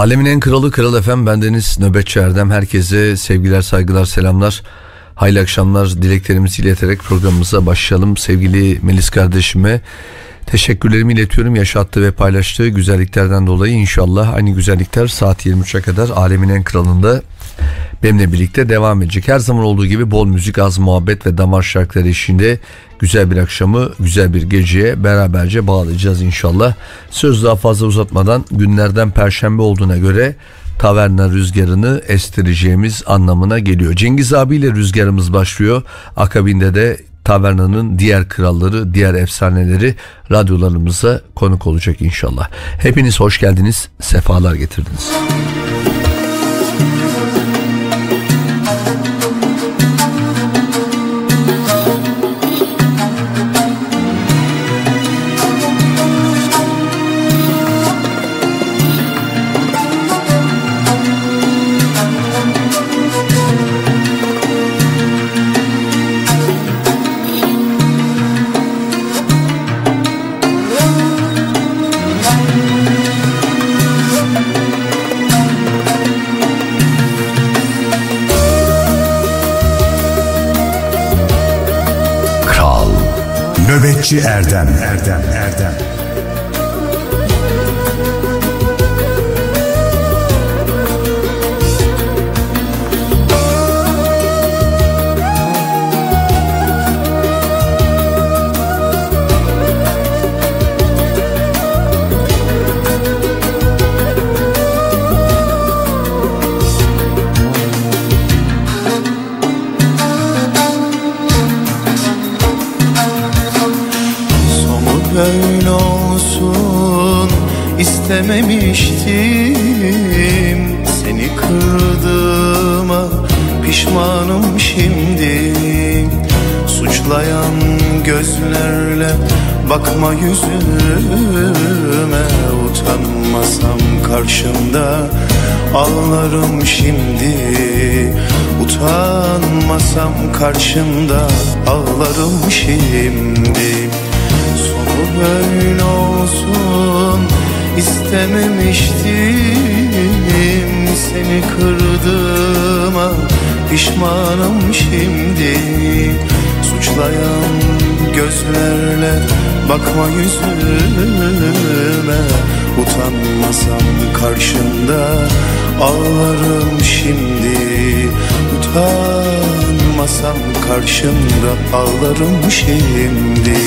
Alemin en kralı Kral Efem bendeniz Nöbetçi Erdem. Herkese sevgiler, saygılar, selamlar. Hayırlı akşamlar dileklerimizi ileterek programımıza başlayalım. Sevgili Melis kardeşime teşekkürlerimi iletiyorum. Yaşattığı ve paylaştığı güzelliklerden dolayı inşallah aynı güzellikler saat 23'e kadar Alemin en kralında benimle birlikte devam edecek. Her zaman olduğu gibi bol müzik, az muhabbet ve damar şarkıları eşliğinde güzel bir akşamı, güzel bir geceye beraberce bağlayacağız inşallah. Söz daha fazla uzatmadan günlerden perşembe olduğuna göre taverna rüzgarını estireceğimiz anlamına geliyor. Cengiz abiyle rüzgarımız başlıyor. Akabinde de tavernanın diğer kralları, diğer efsaneleri radyolarımıza konuk olacak inşallah. Hepiniz hoş geldiniz, sefalar getirdiniz. Nöbetçi Erdem Erdem yüzüme Utanmasam karşında ağlarım şimdi. Utanmasam karşında ağlarım şimdi. Sonu böyle olsun istememiştim. Seni kırdığıma pişmanım şimdi Suçlayan gözlerle bakma yüzüme. Utanmasam karşında ağlarım şimdi. Utanmasam karşında ağlarım şimdi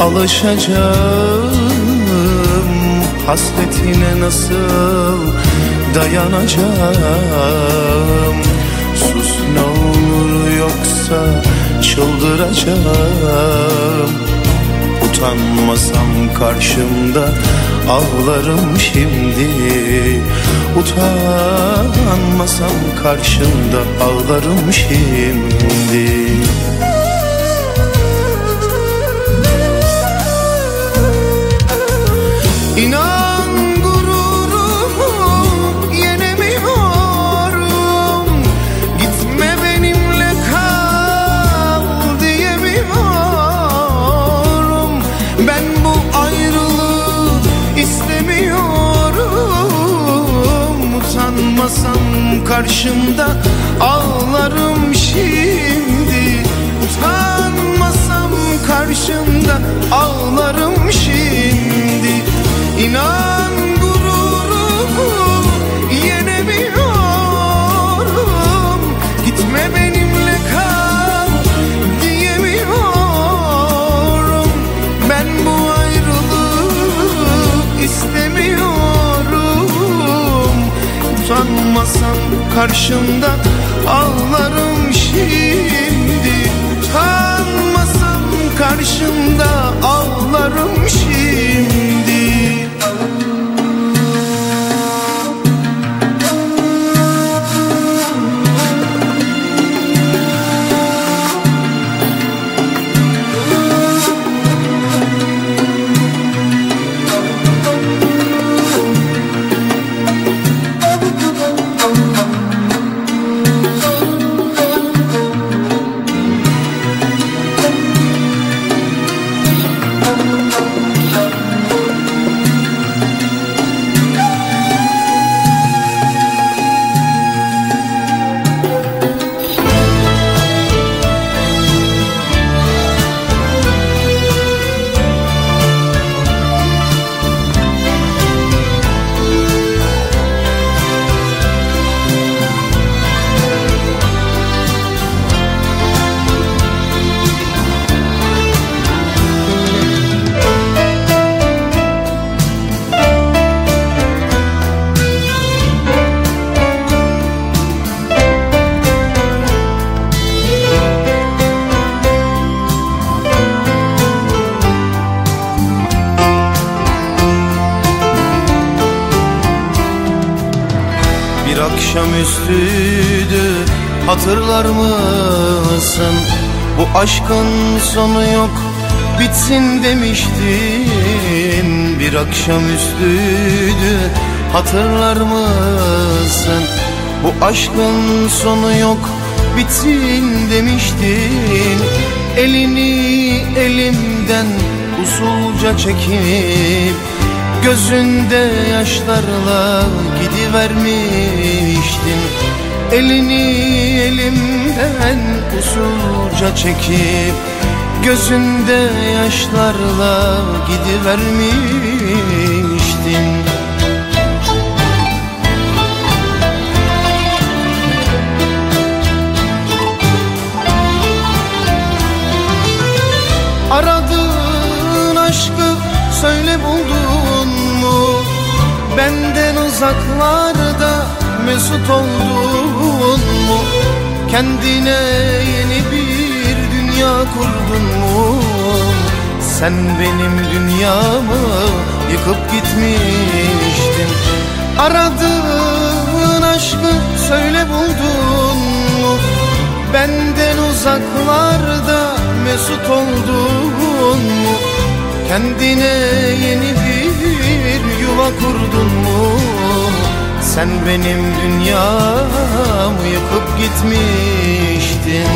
alışacağım. Hasretine nasıl dayanacağım? Sus ne olur yoksa çıldıracağım. Utanmasam karşımda ağlarım şimdi. Utanmasam karşımda ağlarım şimdi ağlarım şimdi. İnan gururumu yenemiyorum. Gitme benimle kal diyemiyorum. Ben bu ayrılığı istemiyorum. Utanmasam karşımda ağlarım şimdi. Utanmasam karşımda ağlarım şimdi akşamüstüydü hatırlar mısın? Bu aşkın sonu yok bitsin demiştin. Elini elimden usulca çekip Gözünde yaşlarla gidivermiştin. Elini elimden usulca çekip Gözünde yaşlarla gidivermiştin söyle buldun mu? Benden uzaklarda mesut oldun mu? Kendine yeni bir dünya kurdun mu? Sen benim dünyamı yıkıp gitmiştin Aradığın aşkı söyle buldun mu? Benden uzaklarda mesut oldun? Kendine yeni bir yuva kurdun mu? Sen benim dünyamı yıkıp gitmiştin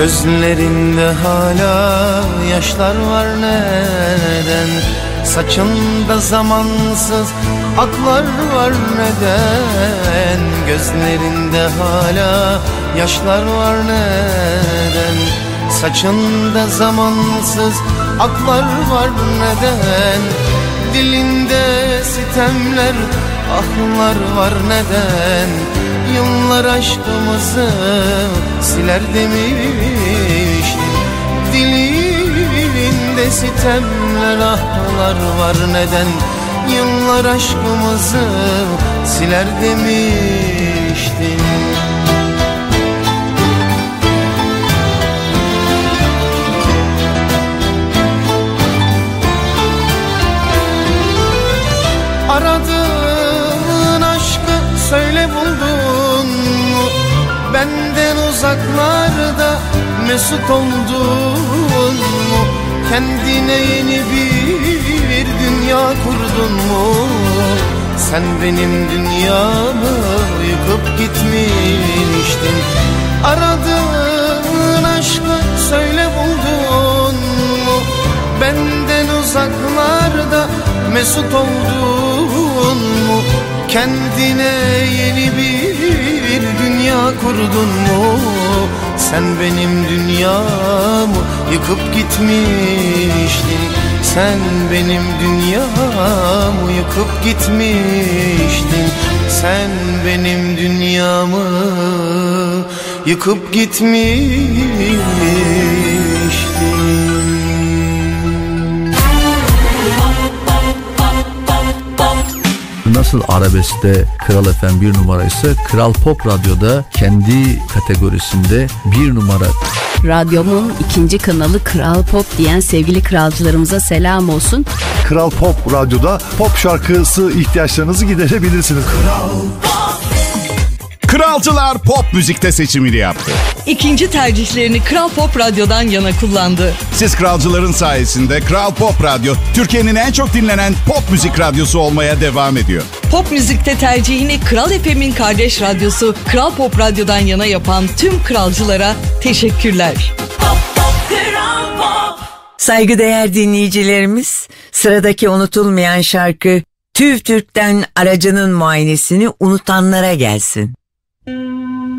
Gözlerinde hala yaşlar var neden? Saçında zamansız aklar var neden? Gözlerinde hala yaşlar var neden? Saçında zamansız aklar var neden? Dilinde sitemler ahlar var neden Yıllar aşkımızı siler demiştin Dilinde sitemler ahlar var. Neden Yıllar aşkımızı siler demiştin Uzaklarda mesut oldun mu? Kendine yeni bir dünya kurdun mu? Sen benim dünyamı yıkıp gitmiştin Aradığın aşkı söyle buldun mu? Benden uzaklarda mesut oldun mu? Kendine yeni bir dünya kurdun mu? Sen benim dünyamı yıkıp gitmiştin. Sen benim dünyamı yıkıp gitmiştin. Sen benim dünyamı yıkıp gitmiştin Nasıl arabeste Kral FM bir numaraysa Kral Pop Radyo'da kendi kategorisinde bir numara. Radyomun ikinci kanalı Kral Pop diyen sevgili kralcılarımıza selam olsun. Kral Pop Radyo'da pop şarkısı ihtiyaçlarınızı giderebilirsiniz. Kralcılar pop müzikte seçimini yaptı. İkinci tercihlerini Kral Pop Radyo'dan yana kullandı. Siz kralcıların sayesinde Kral Pop Radyo Türkiye'nin en çok dinlenen pop müzik radyosu olmaya devam ediyor. Pop müzikte tercihini Kral FM'in kardeş radyosu Kral Pop Radyo'dan yana yapan tüm kralcılara teşekkürler. Saygıdeğer dinleyicilerimiz, sıradaki unutulmayan şarkı TÜV TÜRK'ten aracının muayenesini unutanlara gelsin. Bu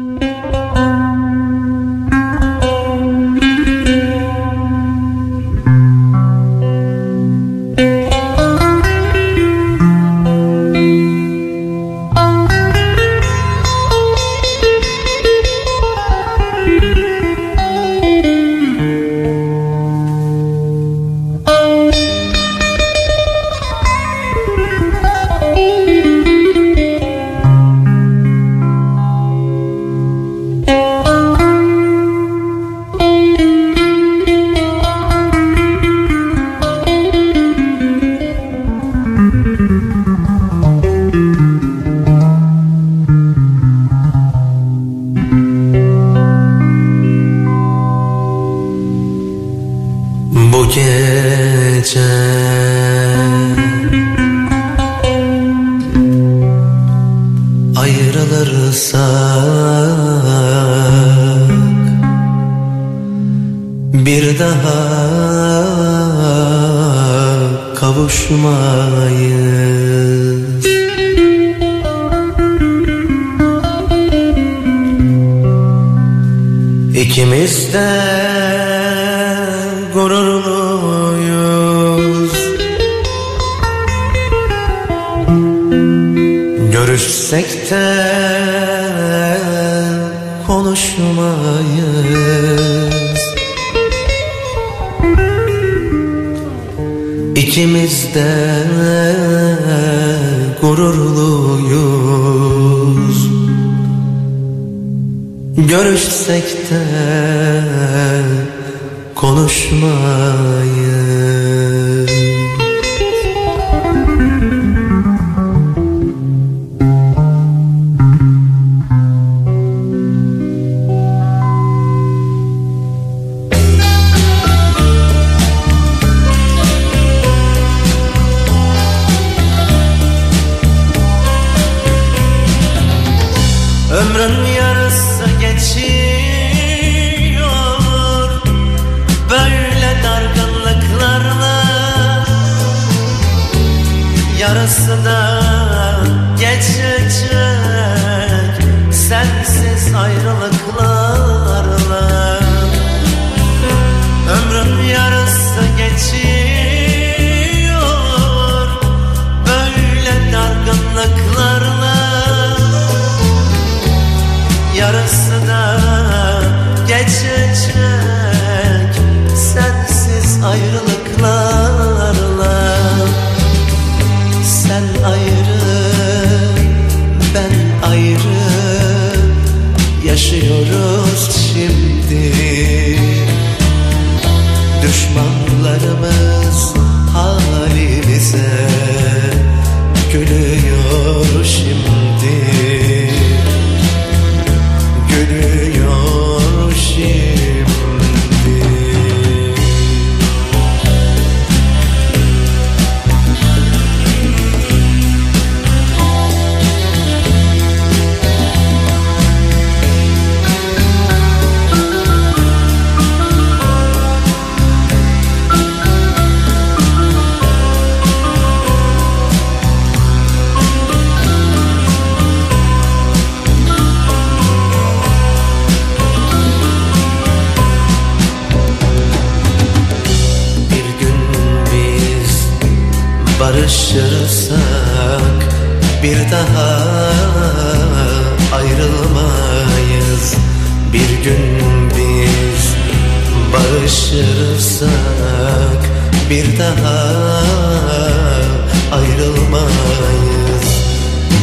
gece ayrılırsak bir daha kavuşmayız. İkimiz de gururluyuz De konuşmayız. İkimiz de gururluyuz. Görüşsek de konuşmayız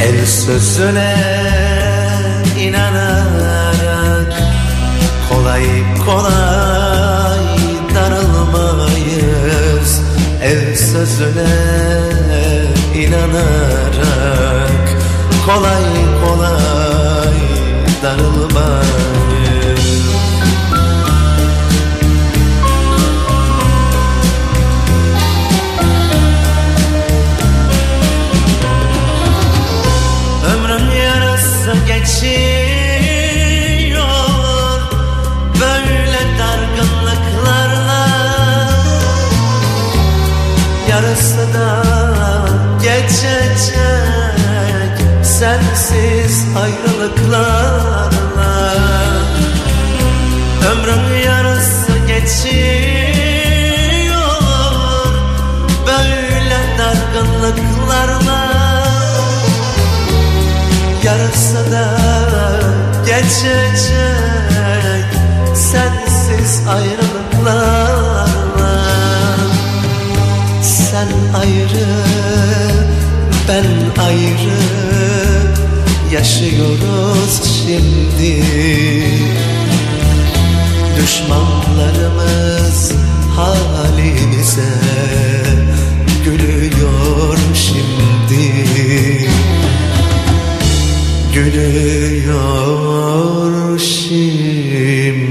El sözüne inanarak kolay kolay darılmayız. El sözüne inanarak kolay kolay darılmayız ayrılıklarla Ömrüm yarısı geçiyor Böyle dargınlıklarla. Yarısı da geçecek Sensiz ayrılıklarla. Sen ayrı ben ayrı Yaşıyoruz şimdi Düşmanlarımız halimize Gülüyor şimdi gülüyor şimdi.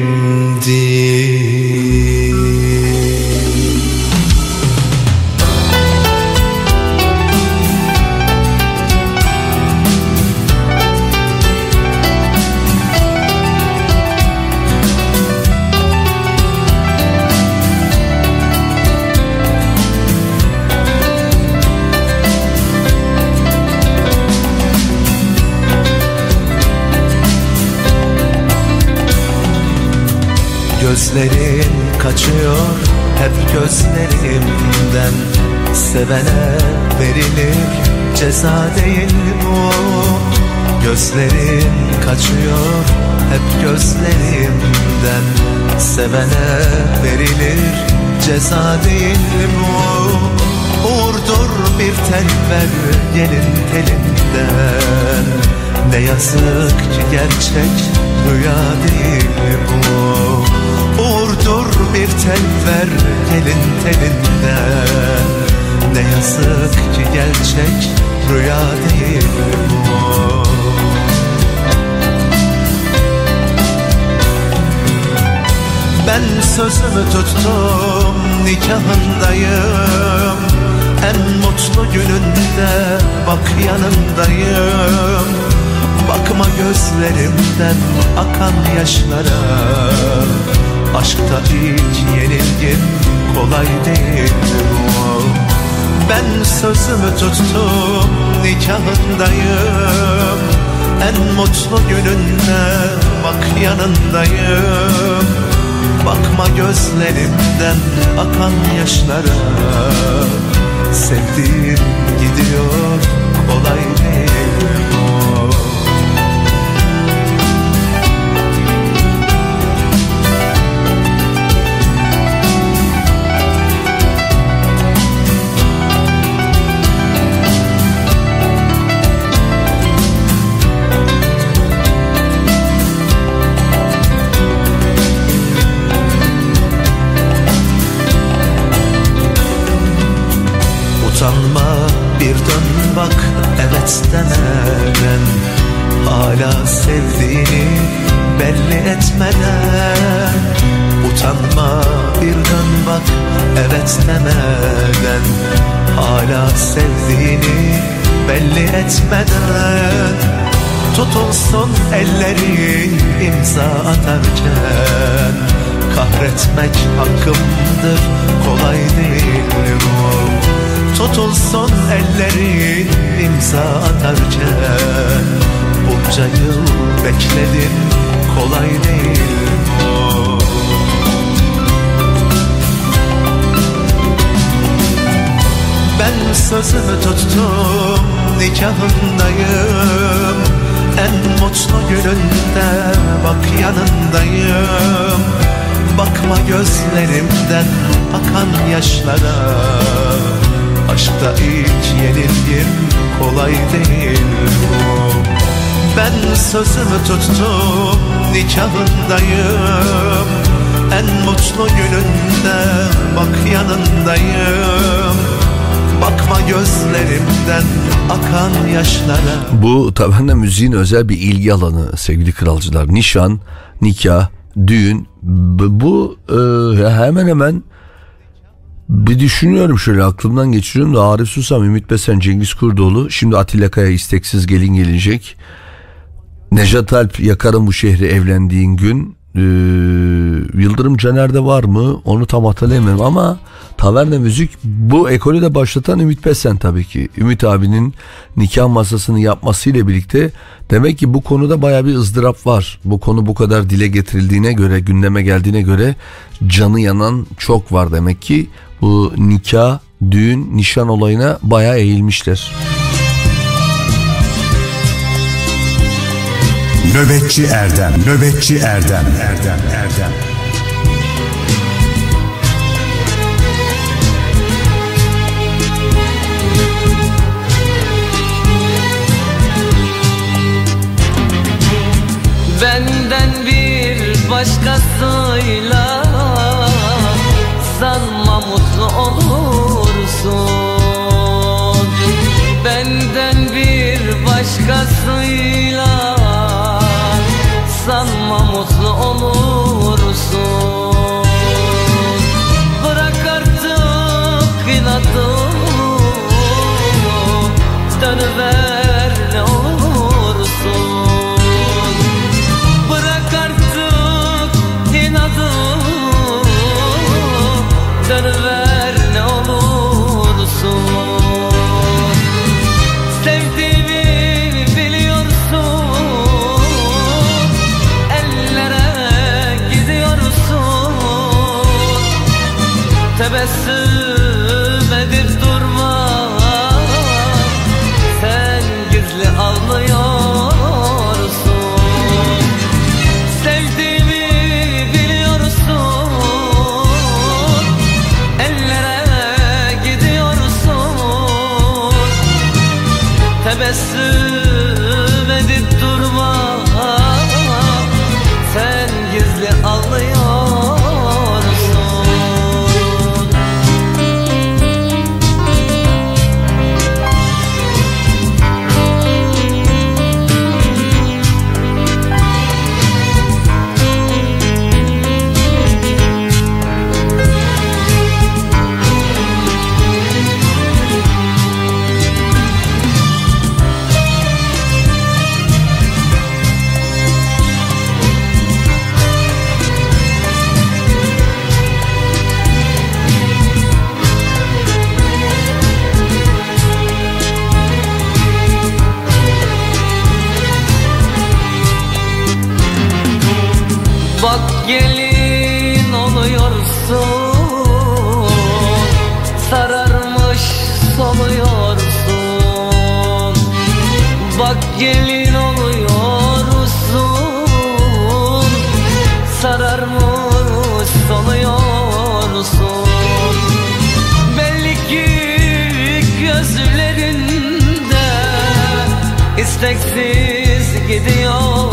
Gözlerin kaçıyor. Hep gözlerimden Sevene verilir ceza değil bu. Gözlerin kaçıyor. Hep gözlerimden Sevene verilir ceza değil bu. Uğurdur bir tel ver gelin telinden. Ne yazık ki gerçek rüya değil bu Uğurdur bir tel ver gelin telinden Ne yazık ki gerçek rüya değil bu. Ben sözümü tuttum nikahındayım. En mutlu gününde bak yanındayım. Bakma gözlerimden akan yaşlara Aşkta ilk yenilgim kolay değil Ben sözümü tuttum nikahındayım. En mutlu gününde bak yanındayım. Bakma gözlerimden akan yaşlara. Sevdiğim gidiyor kolay değil istemeden Hala sevdiğini belli etmeden Utanma bir dön bak evet demeden Hala sevdiğini belli etmeden Tutulsun elleri imza atarken Kahretmek hakkımdır kolay değil bu Tutulsun ellerin imza atarken. Bunca yıl bekledim kolay değil Ben sözümü tuttum nikahındayım En mutlu gününde bak yanındayım. Bakma gözlerimden akan yaşlara Aşkta ilk yenilgim kolay değil bu. Ben sözümü tuttum nikahındayım. En mutlu gününde bak yanındayım. Bakma gözlerimden akan yaşlara. Bu taverna müziğin özel bir ilgi alanı sevgili kralcılar. Nişan, nikah, düğün. Bu e, hemen hemen bir düşünüyorum şöyle aklımdan geçiriyorum da Arif Susam, Ümit Besen, Cengiz Kurdoğlu şimdi Atilla Kaya isteksiz gelin gelecek. Nejat Alp yakarım bu şehri evlendiğin gün ee, Yıldırım Caner'de var mı onu tam hatırlayamıyorum ama Taverna Müzik bu ekolü de başlatan Ümit Besen tabii ki. Ümit abinin nikah masasını yapmasıyla birlikte demek ki bu konuda baya bir ızdırap var. Bu konu bu kadar dile getirildiğine göre gündeme geldiğine göre canı yanan çok var demek ki bu nikah, düğün, nişan olayına bayağı eğilmişler. Nöbetçi Erdem, Nöbetçi Erdem, Erdem, Erdem. Benden bir başkasıyla başkasıyla. Sanma mutlu olursun gelin oluyorsun. Sararmış soluyorsun. Bak gelin oluyorsun. Sararmış soluyorsun. Belli ki gözlerinde isteksiz gidiyorsun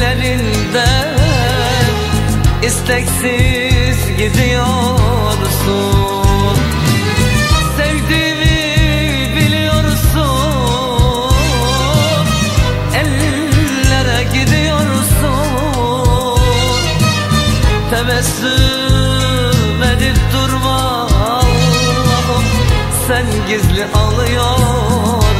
gözlerinde isteksiz gidiyorsun. Sevdiğimi biliyorsun. Ellere gidiyorsun. Tebessüm edip durma. Sen gizli alıyorsun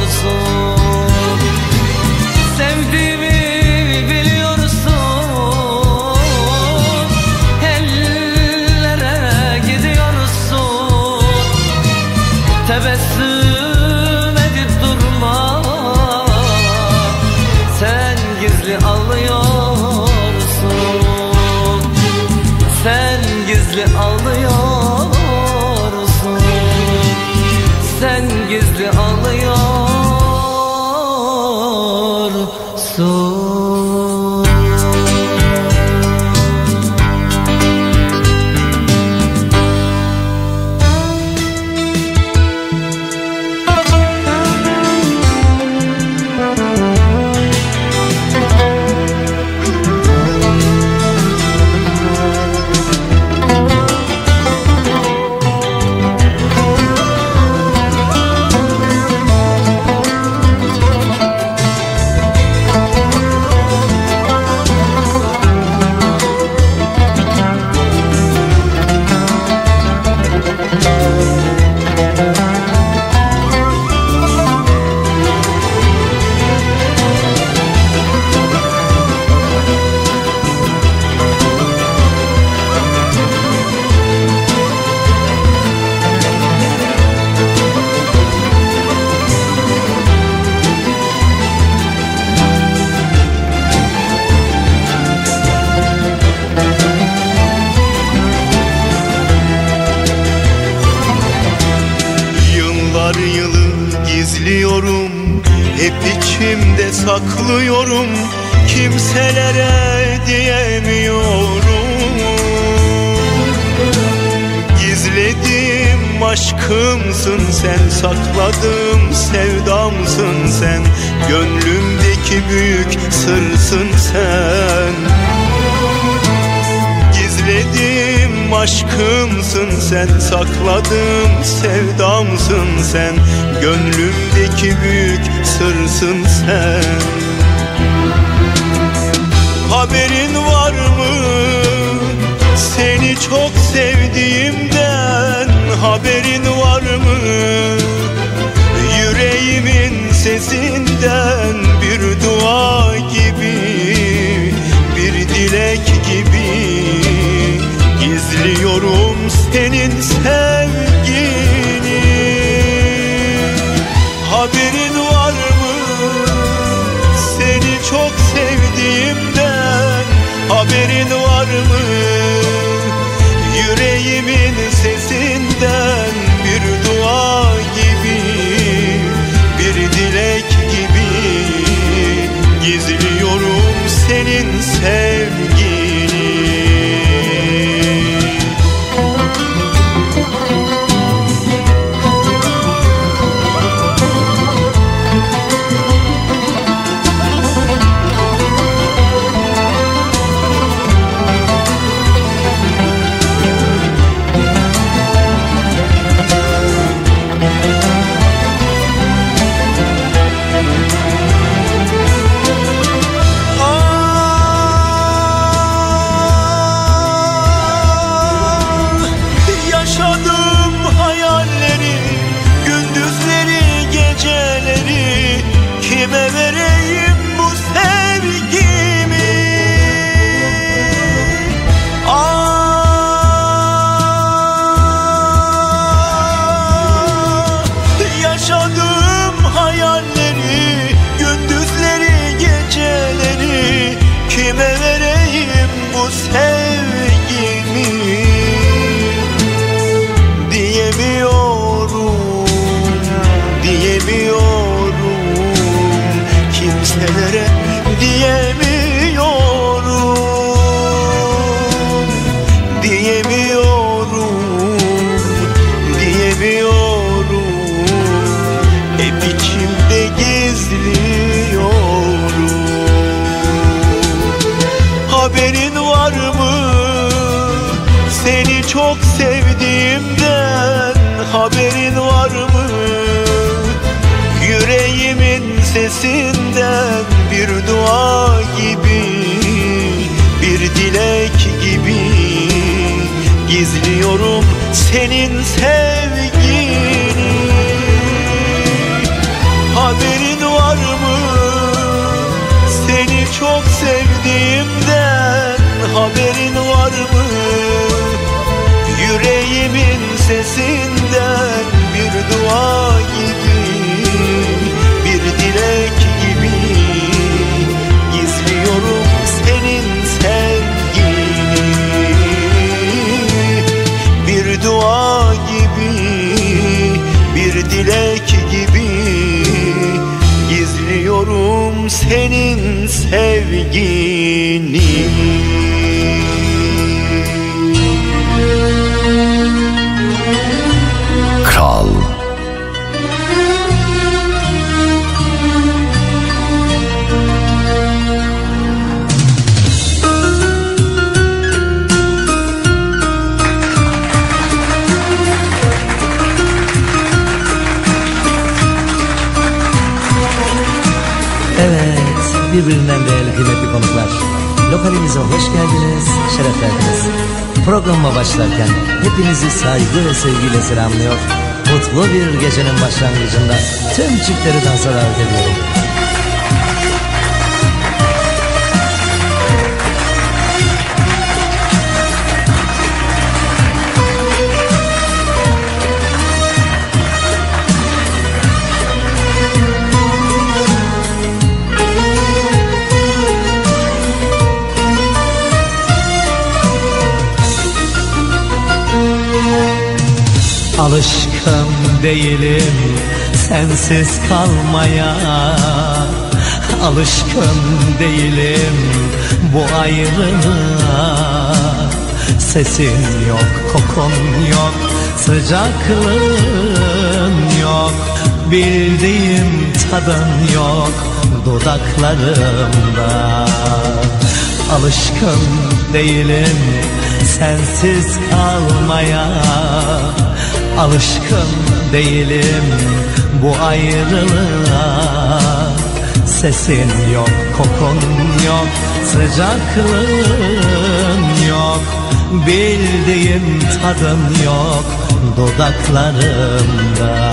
saklıyorum Kimselere diyemiyorum. Gizledim aşkımsın sen Sakladım sevdamsın sen. Gönlümdeki büyük sırsın sen. Gizledim aşkımsın sen Sakladım sevdamsın sen. Gönlümdeki büyük sırsın sen Haberin var mı? Yüreğimin sesinden Bir dua gibi bir dilek gibi. Gizliyorum senin sevgini. Haberin var mı? Seni çok sevdiğimden Haberin var mı Gizliyorum senin sevgini. Haberin var mı? Seni çok sevdiğimden Haberin var mı? Yüreğimin sesinden bir dua senin sevgini konuklar. Lokalimize hoş geldiniz, şeref verdiniz. Programıma başlarken hepinizi saygı ve sevgiyle selamlıyor. Mutlu bir gecenin başlangıcında tüm çiftleri dansa davet ediyorum. Alışkın değilim sensiz kalmaya. Alışkın değilim bu ayrılığa. Sesin yok, kokun yok, sıcaklığın yok. Bildiğim tadın yok dudaklarımda. Alışkın değilim sensiz kalmaya Alışkın değilim bu ayrılığa. Sesin yok, kokun yok, sıcaklığın yok. Bildiğim tadın yok dudaklarımda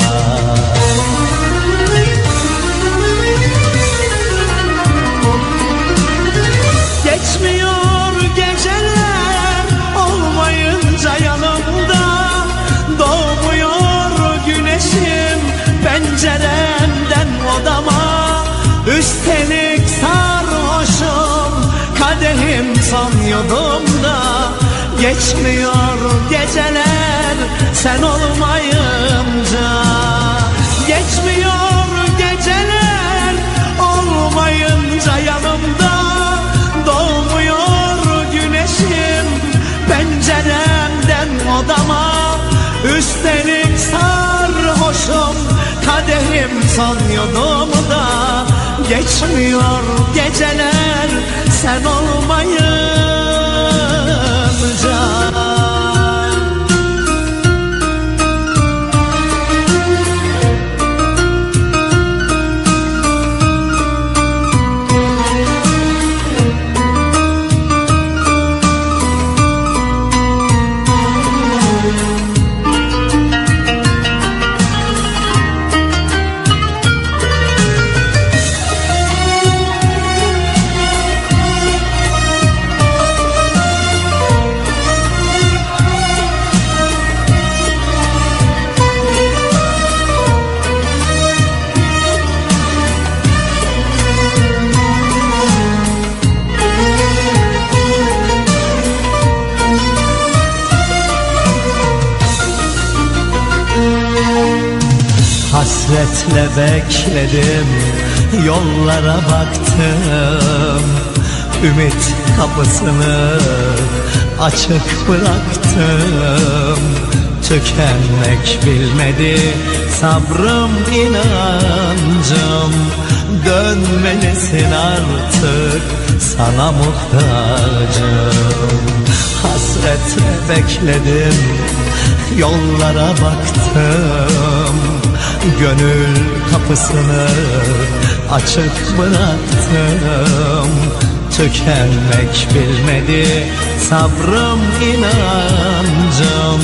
kadehim son yudumda Geçmiyor geceler. Sen olmayınca Geçmiyor geceler. Olmayınca yanımda Doğmuyor güneşim. Penceremden odama Üstelik sarhoşum. Kadehim son yudumda Geçmiyor geceler sen olmayınca Hasretle bekledim Yollara baktım. Ümit kapısını açık bıraktım. Tükenmek bilmedi sabrım inancım. Dönmelisin artık sana muhtacım. Hasretle bekledim yollara baktım Gönül kapısını açık bıraktım. Tükenmek bilmedi sabrım inancım.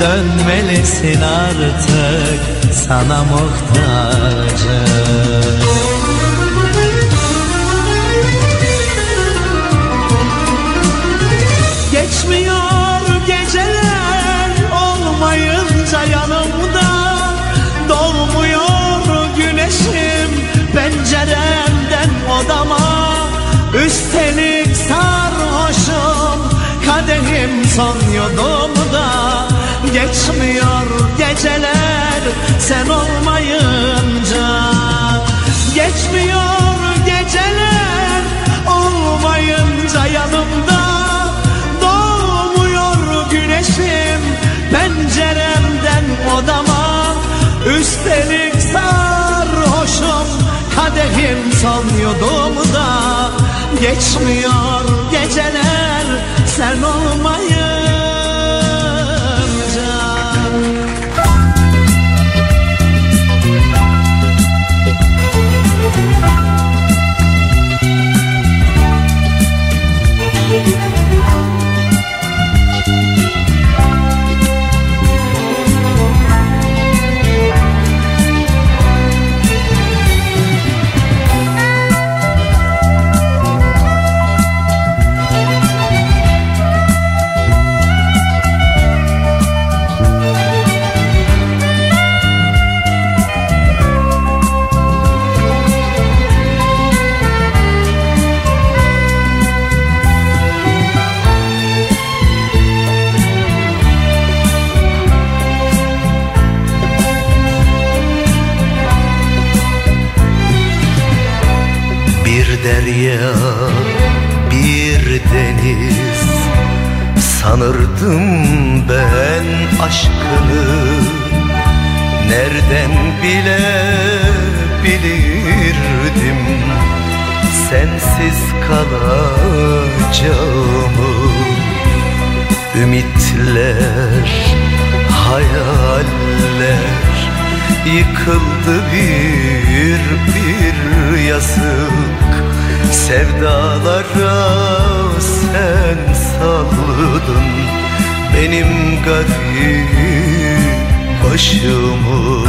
Dönmelisin artık sana muhtacım odama Üstelik sarhoşum kadehim son yudumda Geçmiyor geceler sen olmayınca. Geçmiyor kadehim son yudumda Geçmiyor geceler. Sen olmayınca derya, bir deniz. Sanırdım ben aşkını. Nereden bilebilirdim? Sensiz kalacağımı. Ümitler, hayaller. Yıkıldı bir bir yazık Sevdalara sen salladın Benim garip başımı.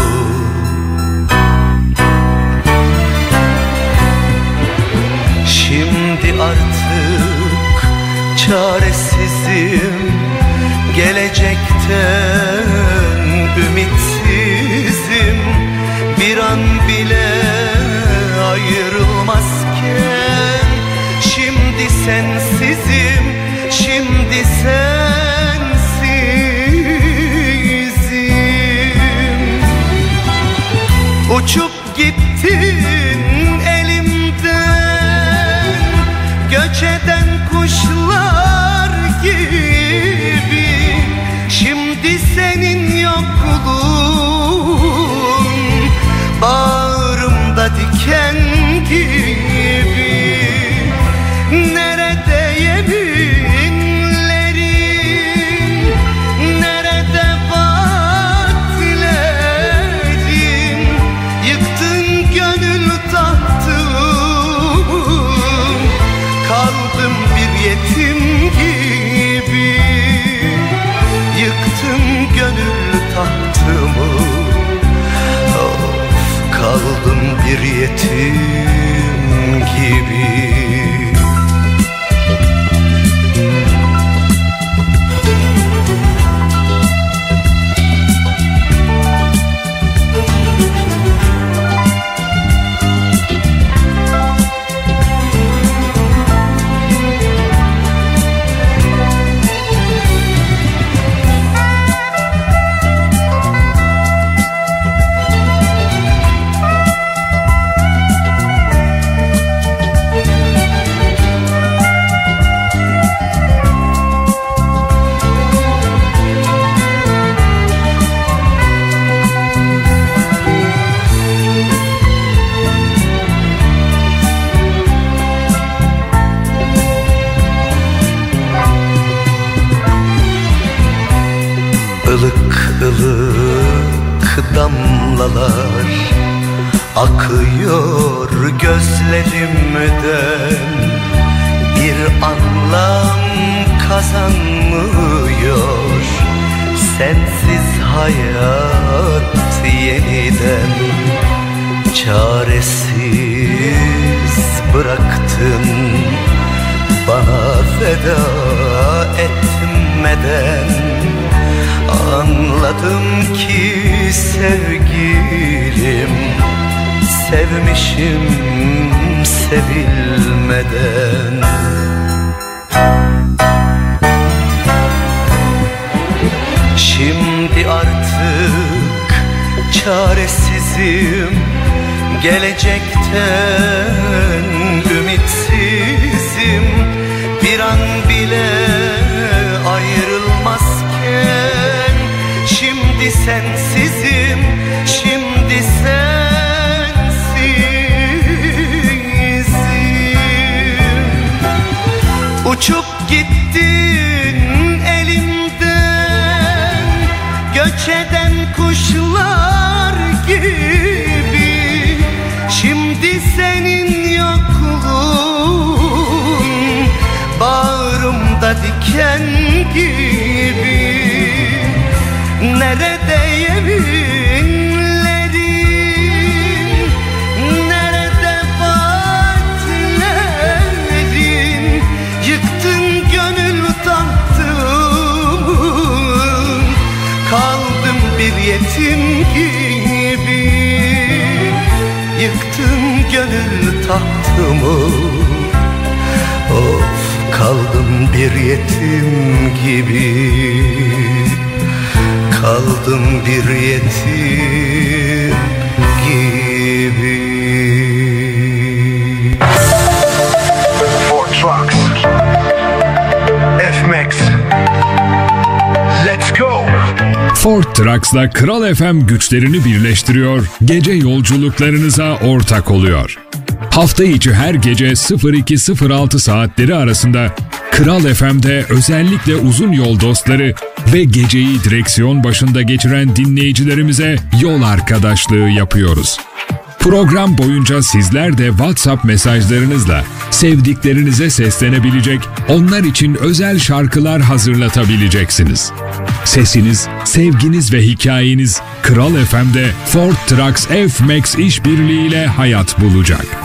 Şimdi artık çaresizim. Gelecekten ümitsizim. Bir an bile ayrılmazken sensizim, şimdi sensizim. Uçup gittin elimden Göç eden kuşlar gibi. Şimdi senin yokluğun Bağrımda diken gibi ser. Akıyor gözlerimden. Bir anlam kazanmıyor. Sensiz hayat yeniden. Çaresiz bıraktın. Bana feda etmeden. Anladım ki sevgilim Sevmişim sevilmeden. Şimdi artık çaresizim. Gelecekten ümitsizim. Bir an bile ayrılmazken. Şimdi sensizim, Uçup gittin elimden Göç eden kuşlar gibi. Şimdi senin yokluğun Bağrımda diken gibi tahtımı Of kaldım bir yetim gibi Kaldım bir yetim gibi Four trucks. F-Max. Let's go. Ford Trucks'la Kral FM güçlerini birleştiriyor, gece yolculuklarınıza ortak oluyor. Hafta içi her gece 02.06 saatleri arasında Kral FM'de özellikle uzun yol dostları ve geceyi direksiyon başında geçiren dinleyicilerimize yol arkadaşlığı yapıyoruz. Program boyunca sizler de WhatsApp mesajlarınızla sevdiklerinize seslenebilecek, onlar için özel şarkılar hazırlatabileceksiniz. Sesiniz, sevginiz ve hikayeniz Kral FM'de Ford Trucks F-Max işbirliğiyle hayat bulacak.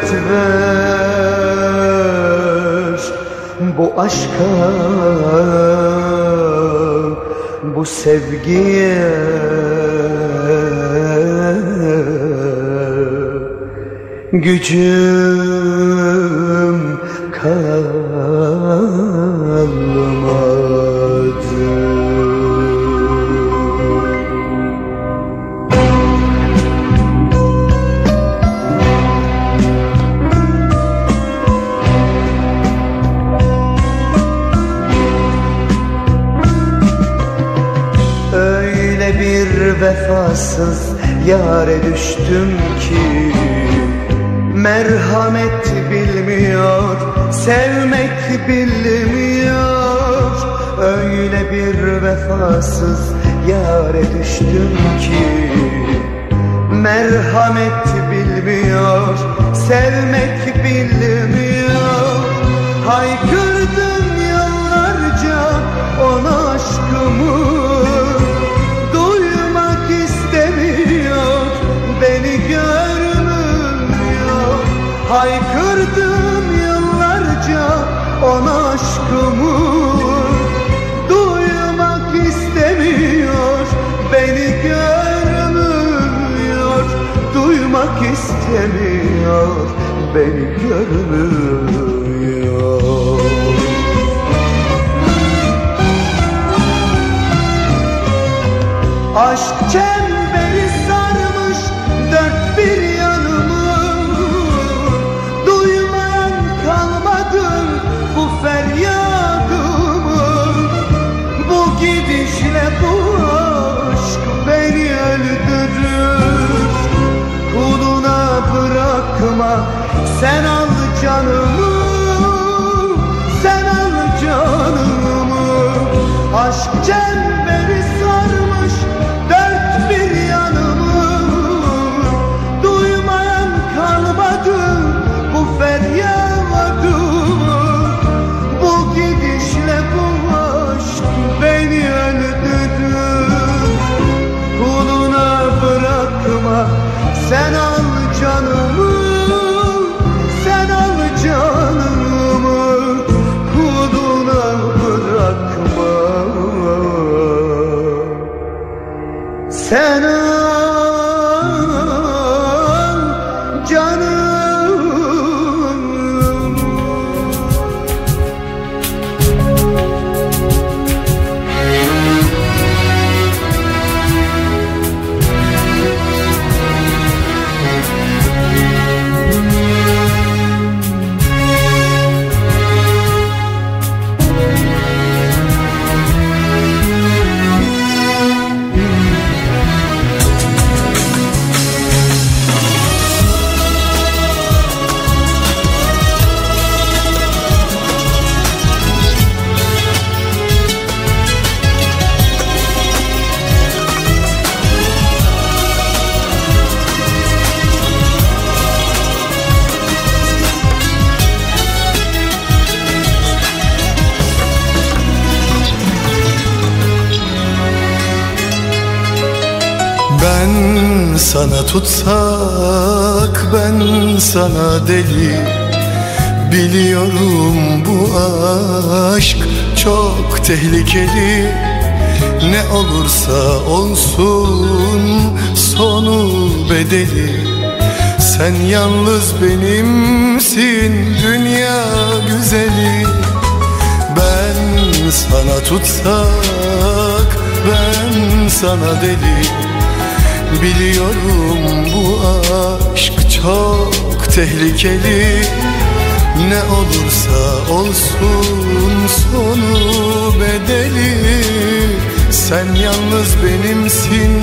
Kuvvet ver Bu aşka Bu sevgiye. Gücüm tutsak ben sana deli. Biliyorum bu aşk çok tehlikeli. Ne olursa olsun sonu bedeli. Sen yalnız benimsin dünya güzeli. Ben sana tutsak ben sana deli Biliyorum bu aşk çok tehlikeli. Ne olursa olsun sonu bedeli. Sen yalnız benimsin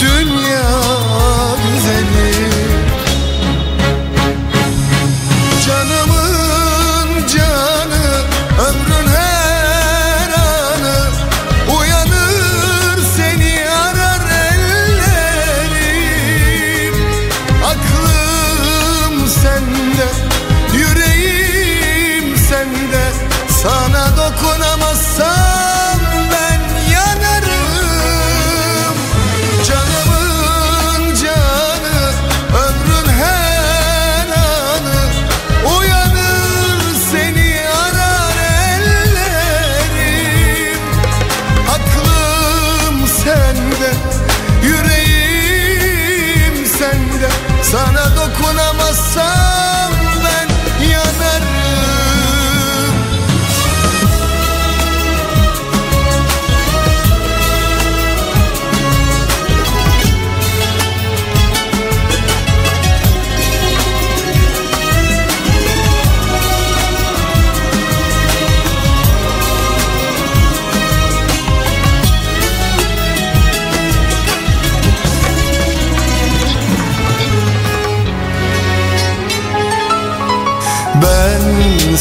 dünya güzeli Sana dokunamazsam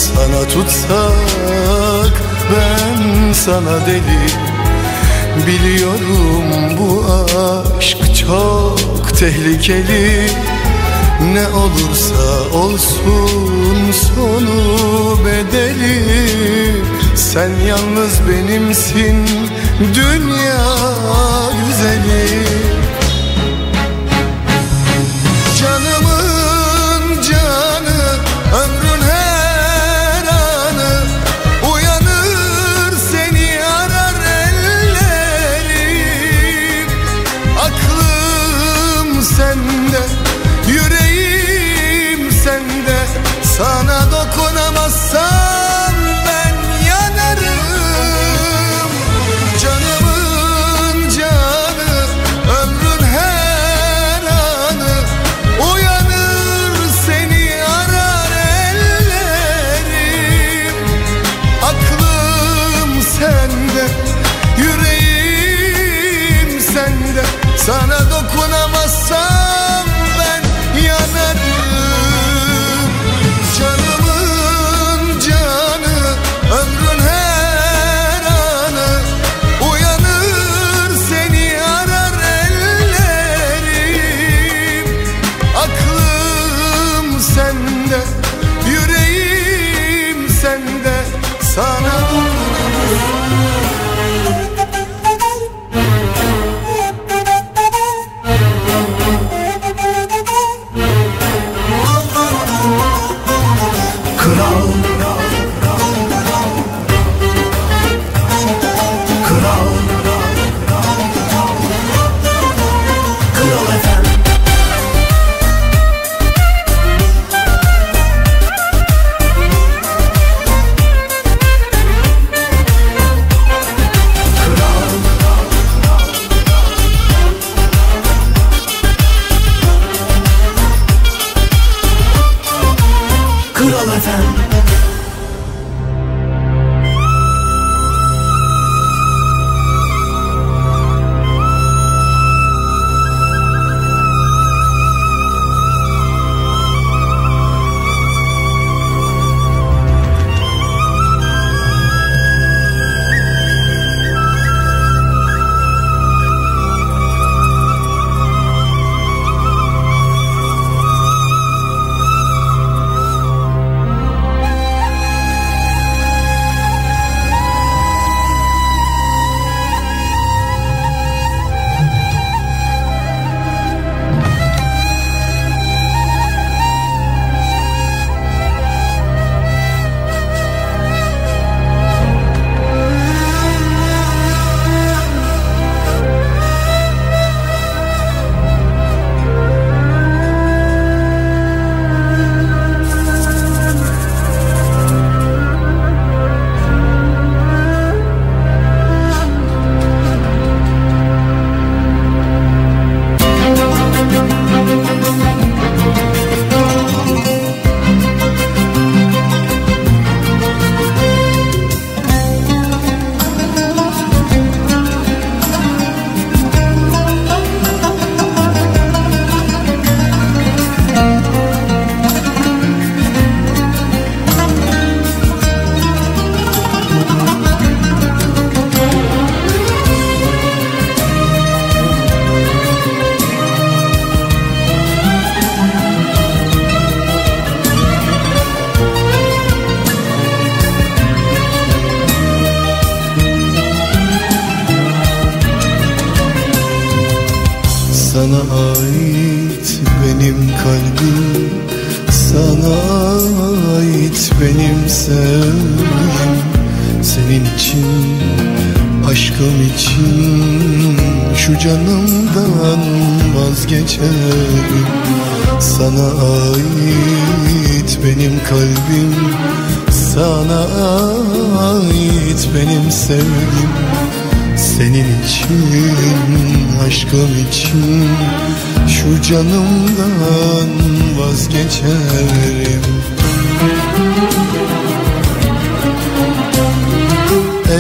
sana tutsak ben sana deli. Biliyorum bu aşk çok tehlikeli. Ne olursa olsun sonu bedeli. Sen yalnız benimsin dünya güzeli sana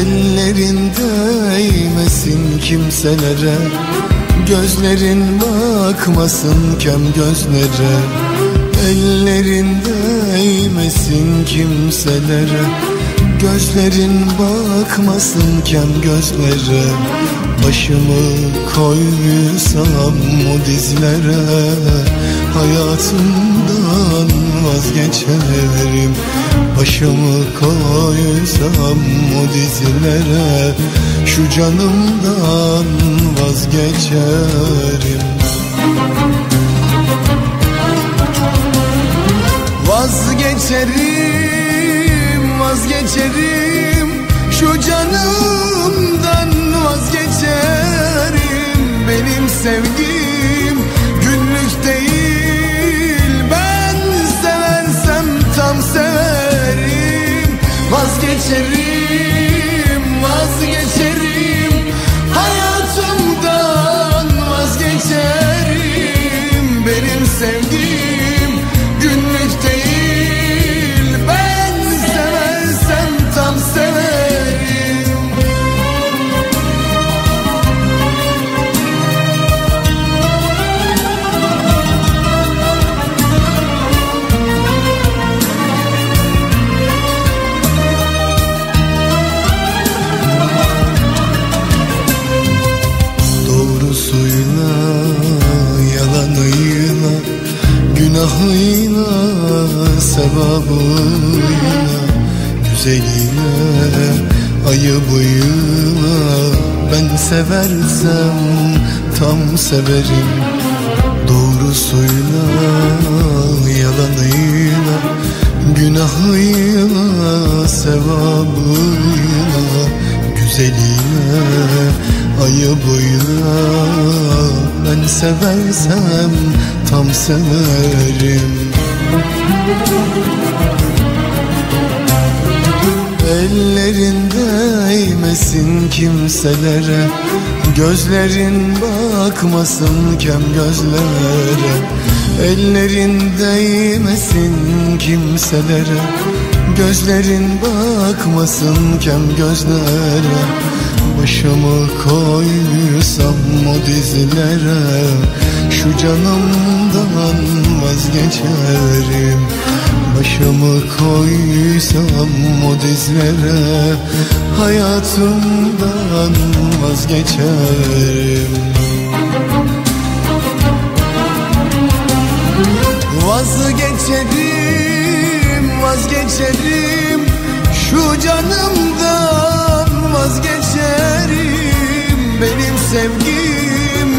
Ellerin değmesin kimselere. Gözlerin bakmasın kem gözlere. Ellerin değmesin kimselere. Gözlerin bakmasın kem gözlere. Başımı koysam o dizlere. Hayatımdan vazgeçerim. Başımı koysam o dizilere Şu canımdan vazgeçerim. Vazgeçerim, vazgeçerim Şu canımdan vazgeçerim. Benim sevgim Vazgeçerim, vazgeçerim. Hayatımdan vazgeçerim. Benim sevdiğim Güzeline ayıbıyla. Ben seversem tam severim Doğrusuyla yalanıyla. Günahıyla sevabıyla Güzeliyle ayıbıyla. Ben seversem tam severim Ellerin değmesin kimselere Gözlerin bakmasın kem gözlere. Ellerin değmesin kimselere Gözlerin bakmasın kem gözlere Başımı koysam o dizlere Şu canımdan vazgeçerim Başımı koysam o dizlere Hayatımdan vazgeçerim Vazgeçerim, vazgeçerim Şu canımdan vazgeçerim sevgim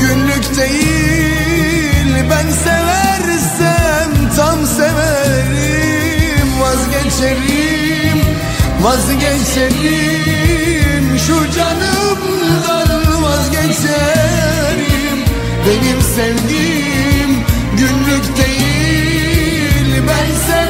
günlük değil. Ben seversem tam severim. Vazgeçerim, vazgeçerim. Şu canımdan vazgeçerim. Benim sevgim günlük değil. Ben seversem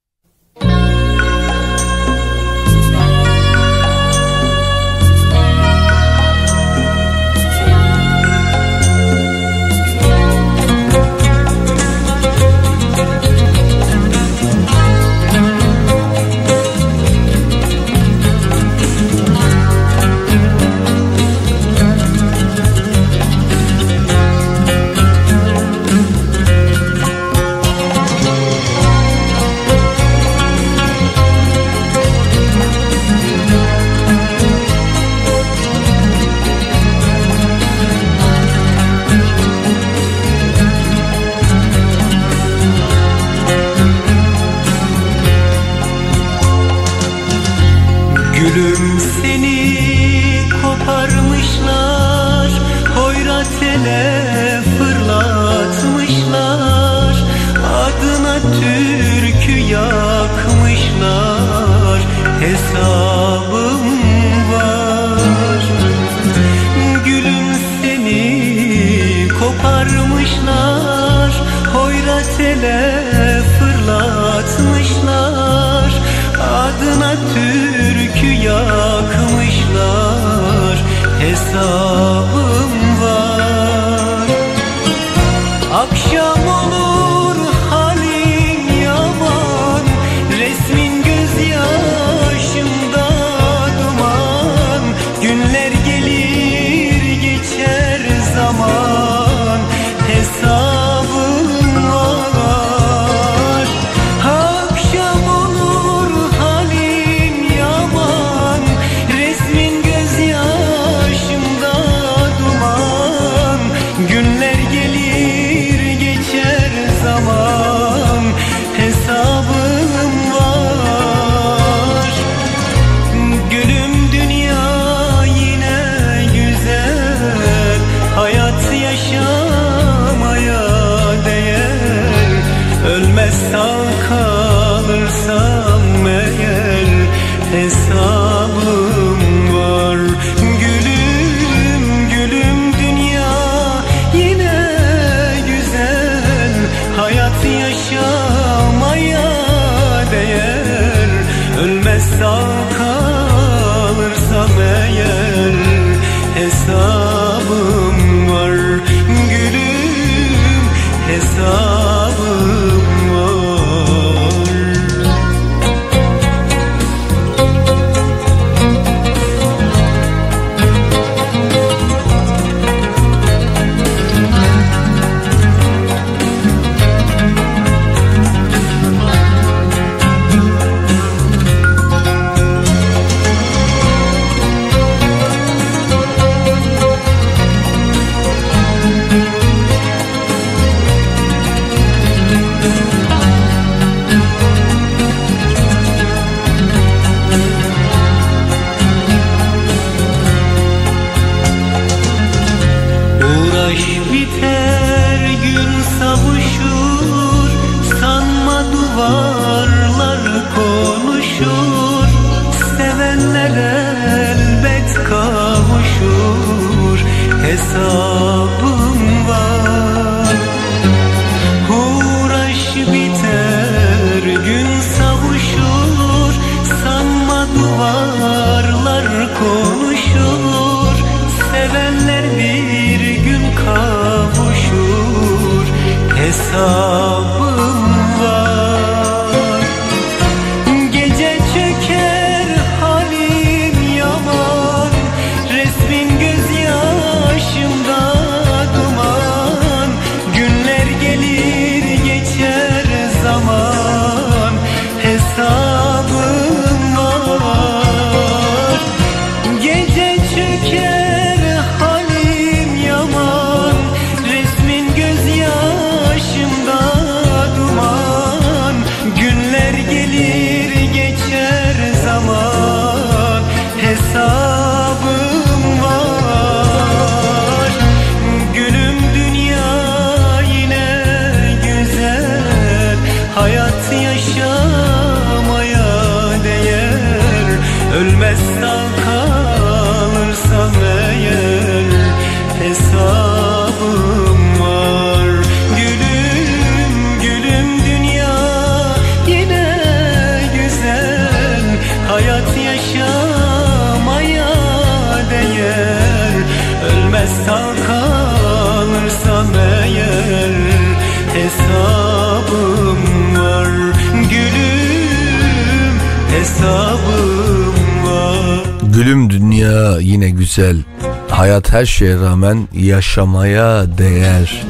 Şeye rağmen yaşamaya değer.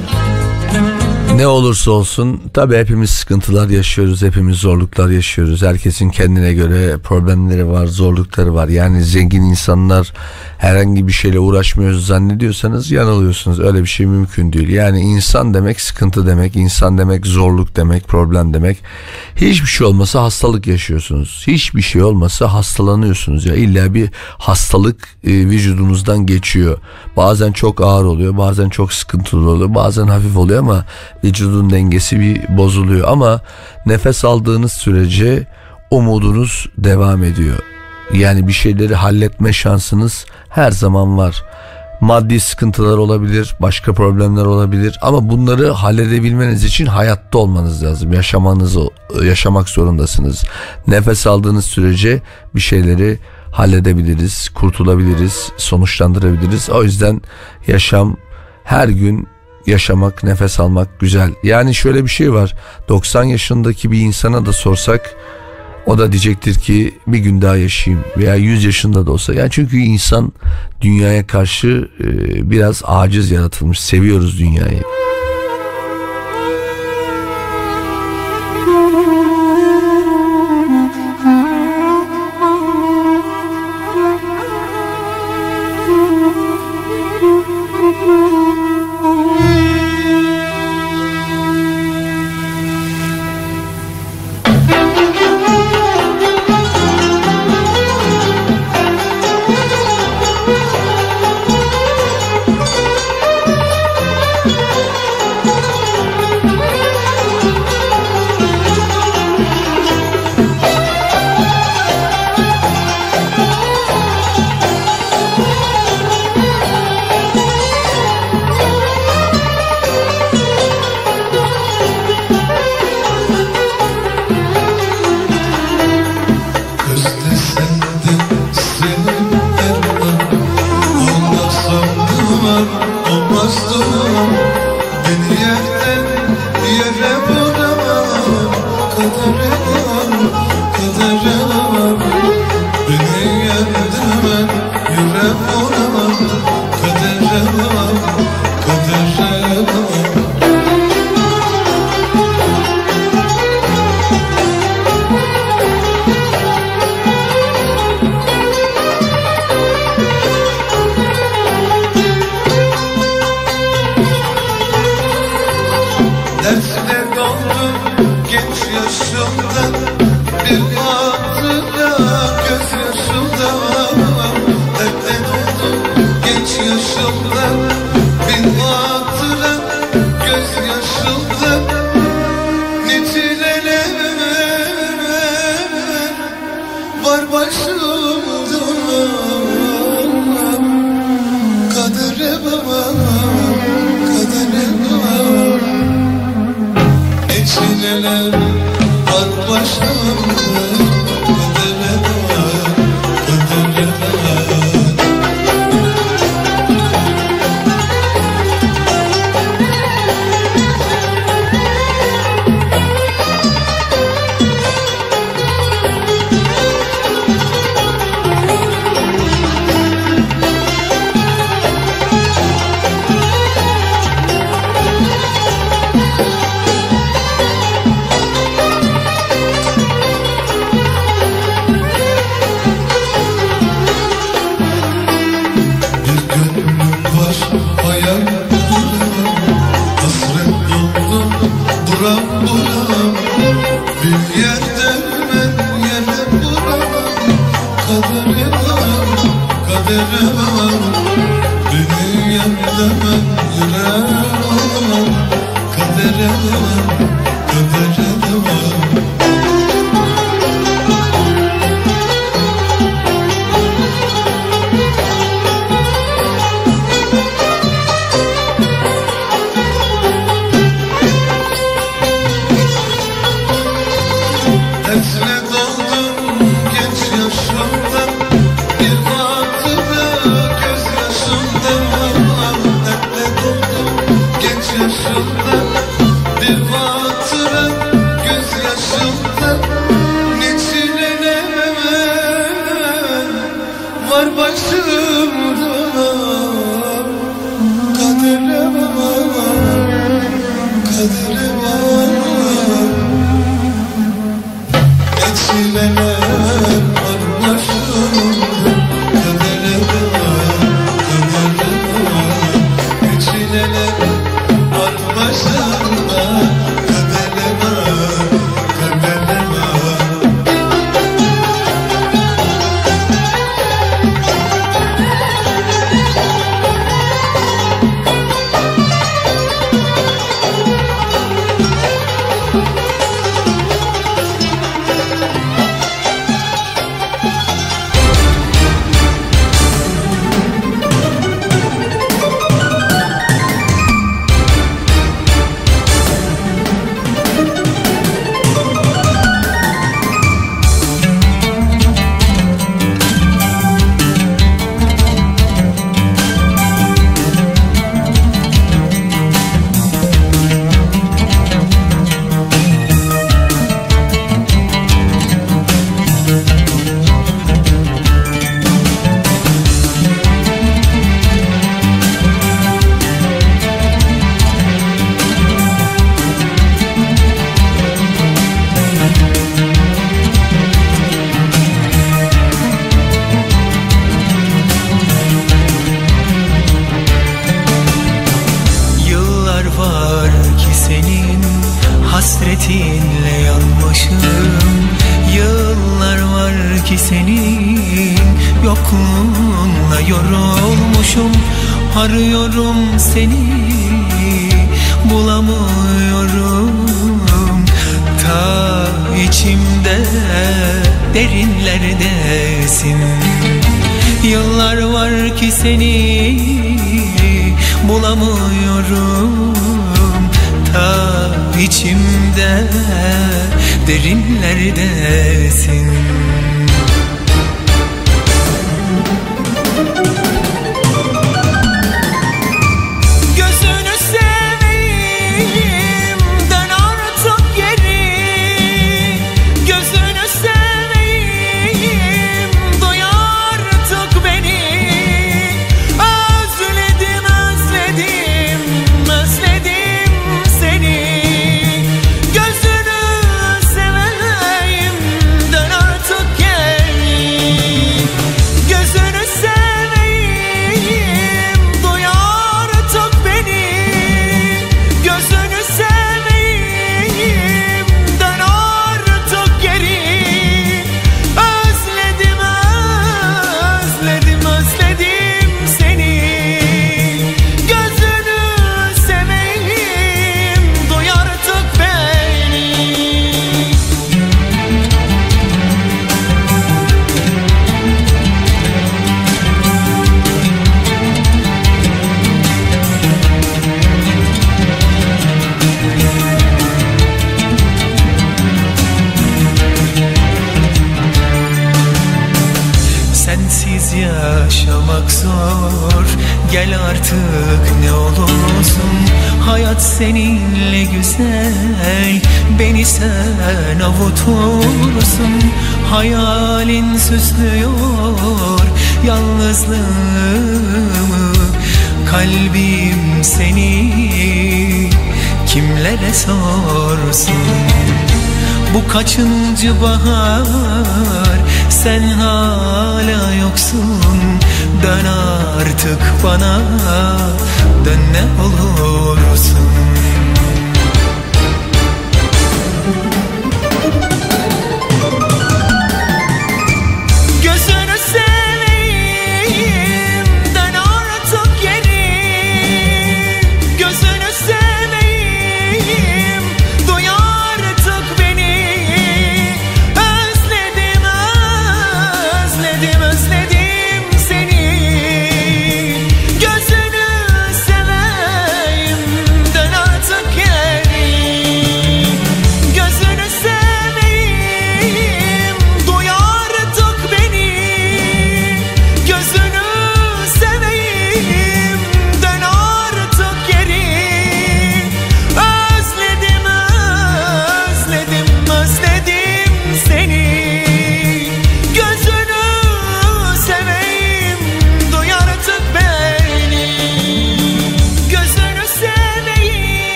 Ne olursa olsun tabi hepimiz sıkıntılar yaşıyoruz, hepimiz zorluklar yaşıyoruz. Herkesin kendine göre problemleri var, zorlukları var. Yani zengin insanlar herhangi bir şeyle uğraşmıyoruz zannediyorsanız yanılıyorsunuz. Öyle bir şey mümkün değil. Yani insan demek sıkıntı demek, insan demek zorluk demek, problem demek. Hiçbir şey olmasa hastalık yaşıyorsunuz. Hiçbir şey olmasa hastalanıyorsunuz ya. İlla bir hastalık e, vücudunuzdan geçiyor. Bazen çok ağır oluyor, bazen çok sıkıntılı oluyor, bazen hafif oluyor ama vücudun dengesi bir bozuluyor. Ama nefes aldığınız sürece umudunuz devam ediyor. Yani bir şeyleri halletme şansınız her zaman var. Maddi sıkıntılar olabilir, başka problemler olabilir ama bunları halledebilmeniz için hayatta olmanız lazım. Yaşamanızı yaşamak zorundasınız. Nefes aldığınız sürece bir şeyleri halledebiliriz, kurtulabiliriz, sonuçlandırabiliriz. O yüzden yaşam her gün yaşamak, nefes almak güzel. Yani şöyle bir şey var. 90 yaşındaki bir insana da sorsak o da diyecektir ki bir gün daha yaşayayım veya 100 yaşında da olsa. Yani çünkü insan dünyaya karşı biraz aciz yaratılmış. Seviyoruz dünyayı.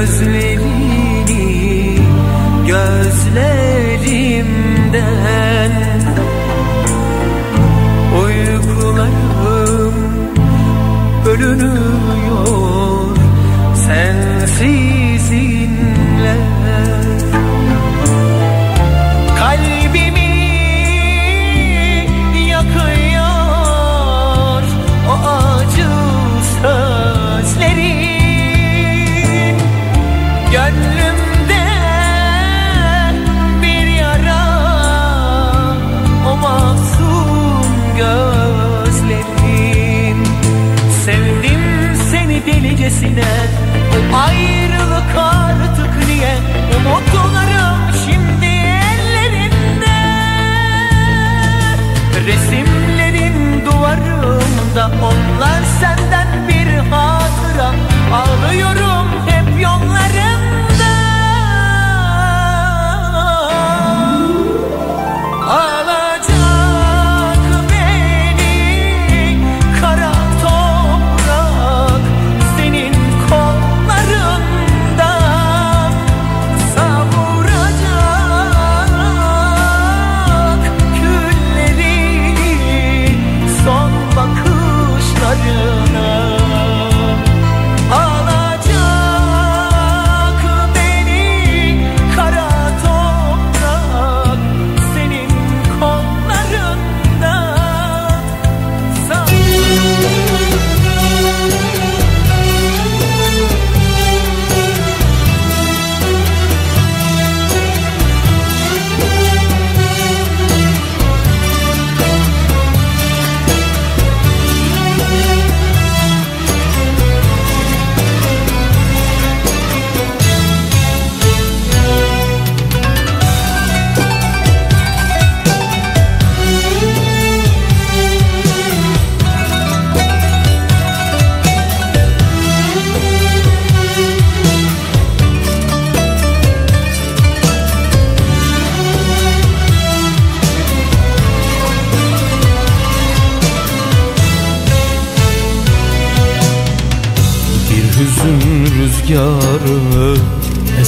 Gözlerini Resimlerin duvarında onlar senden bir hatıra. Ağlıyorum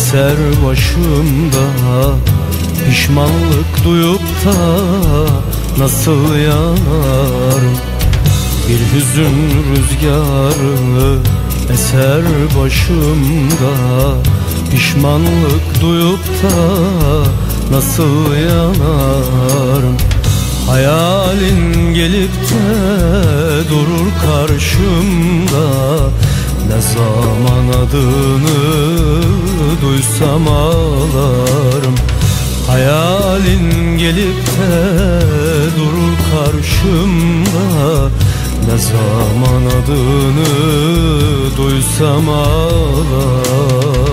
eser başımda. Pişmanlık duyup da nasıl yanarım Bir hüzün rüzgarı eser başımda. Pişmanlık duyup da nasıl yanarım Hayalin gelip de durur karşımda Ne zaman adını duysam ağlarım. Hayalin gelip de durur karşımda. Ne zaman adını duysam ağlarım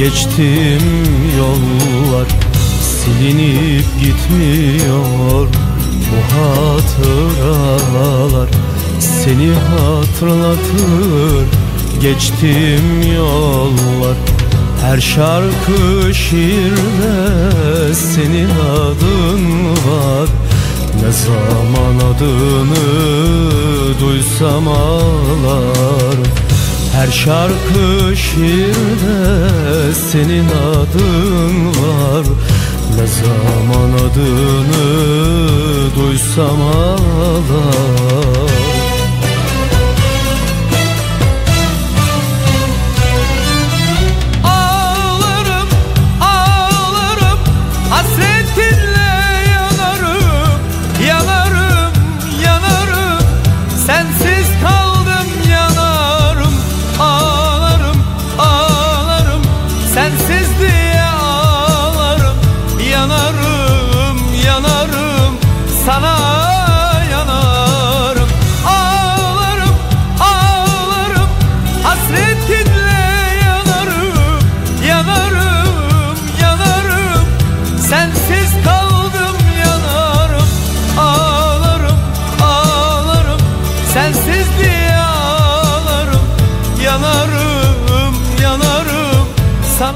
geçtiğim yollar Silinip gitmiyor bu hatıralar. Seni hatırlatır geçtiğim yollar. Her şarkı şiirde senin adın var. Ne zaman adını duysam ağlarım Her şarkı şiirde senin adın var. Ne zaman adını duysam ağlarım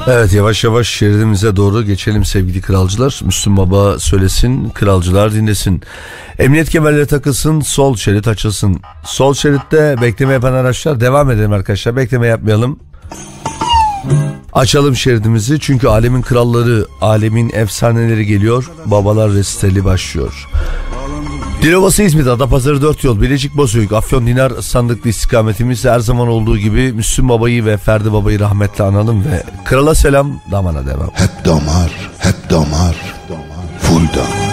Evet yavaş yavaş şeridimize doğru geçelim sevgili kralcılar. Müslüm Baba söylesin, kralcılar dinlesin. Emniyet kemerleri takılsın, sol şerit açılsın. Sol şeritte bekleme yapan araçlar devam edelim arkadaşlar. Bekleme yapmayalım. Açalım şeridimizi çünkü alemin kralları, alemin efsaneleri geliyor. Babalar resitali başlıyor. Dilovası İzmit, Adapazarı 4 yol, Bilecik Bozüyük, Afyon Dinar sandıklı istikametimiz her zaman olduğu gibi Müslüm Baba'yı ve Ferdi Baba'yı rahmetle analım ve krala selam, damana devam. Hep damar, hep damar, full damar.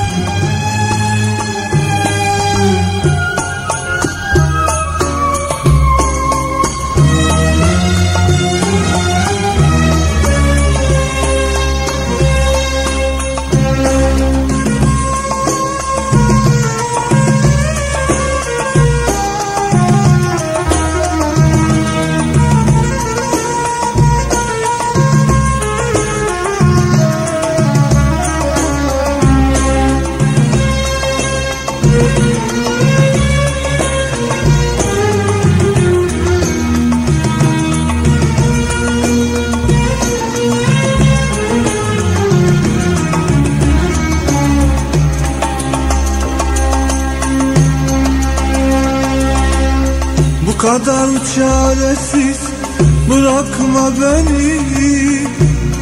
Bırakma beni.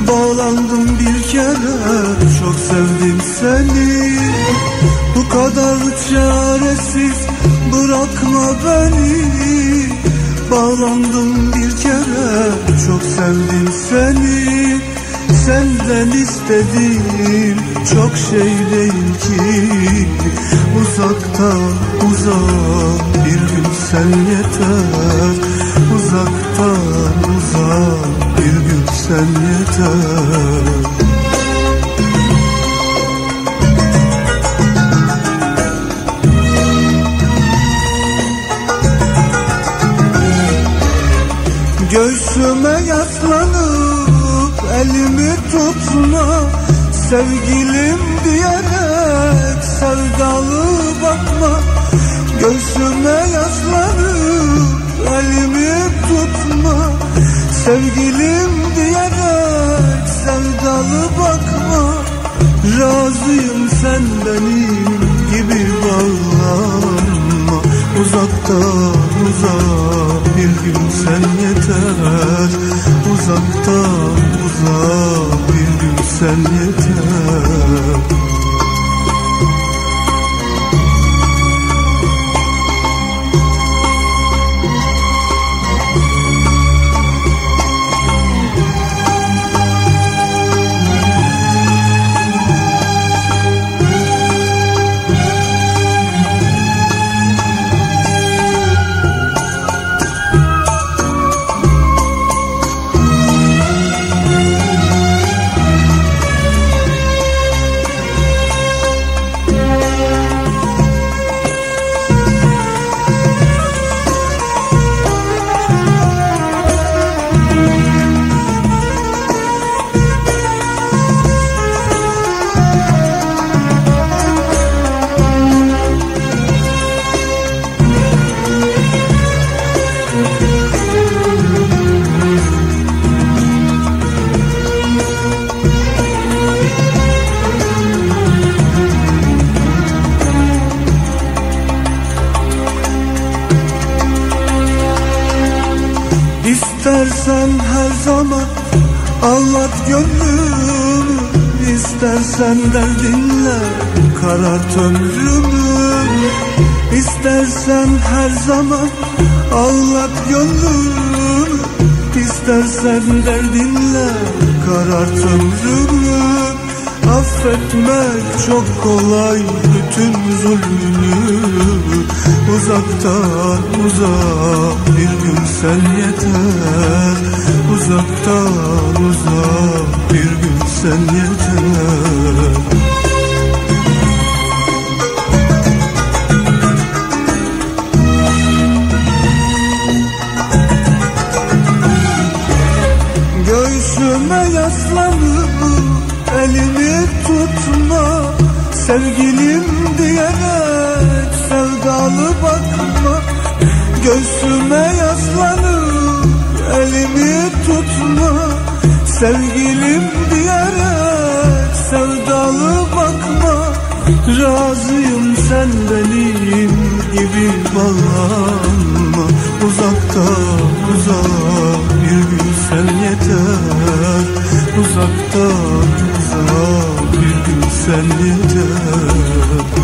Bağlandım bir kere. Çok sevdim seni. Bu kadar çaresiz bırakma beni. Bağlandım bir kere. Çok sevdim seni. Senden istediğim çok şey değil ki Uzakta uzak bir gün sen yeter. Uzaktan uzak bir gün sen yeter. Göğsüme yaslanıp elimi tutma Sevgilim diyerek sevdalı bakma. Göğsüme yaslanıp elimi tutma. Sevgilim diyerek sevdalı bakma. Razıyım sen benim gibi bağlanma. Uzaktan uzak bir gün sen yeter. Uzaktan uzak bir sen yeter derdinle karart ömrümü İstersen her zaman anlat gönlümü İstersen derdinle karart ömrümü Affetmek çok kolay bütün zulmünü. Uzaktan uzak bir gün sen yeter. Uzaktan uzak bir gün sen yeter. Göğsüme yaslanıp elimi tutma Sevgilim diyerek sevdalı bakma. Göğsüme yaslanıp elimi tutma Sevgilim Sen benim gibi bağlanma. Uzakta uzak bir gün sen yeter. Uzakta uzak bir gün sen yeter.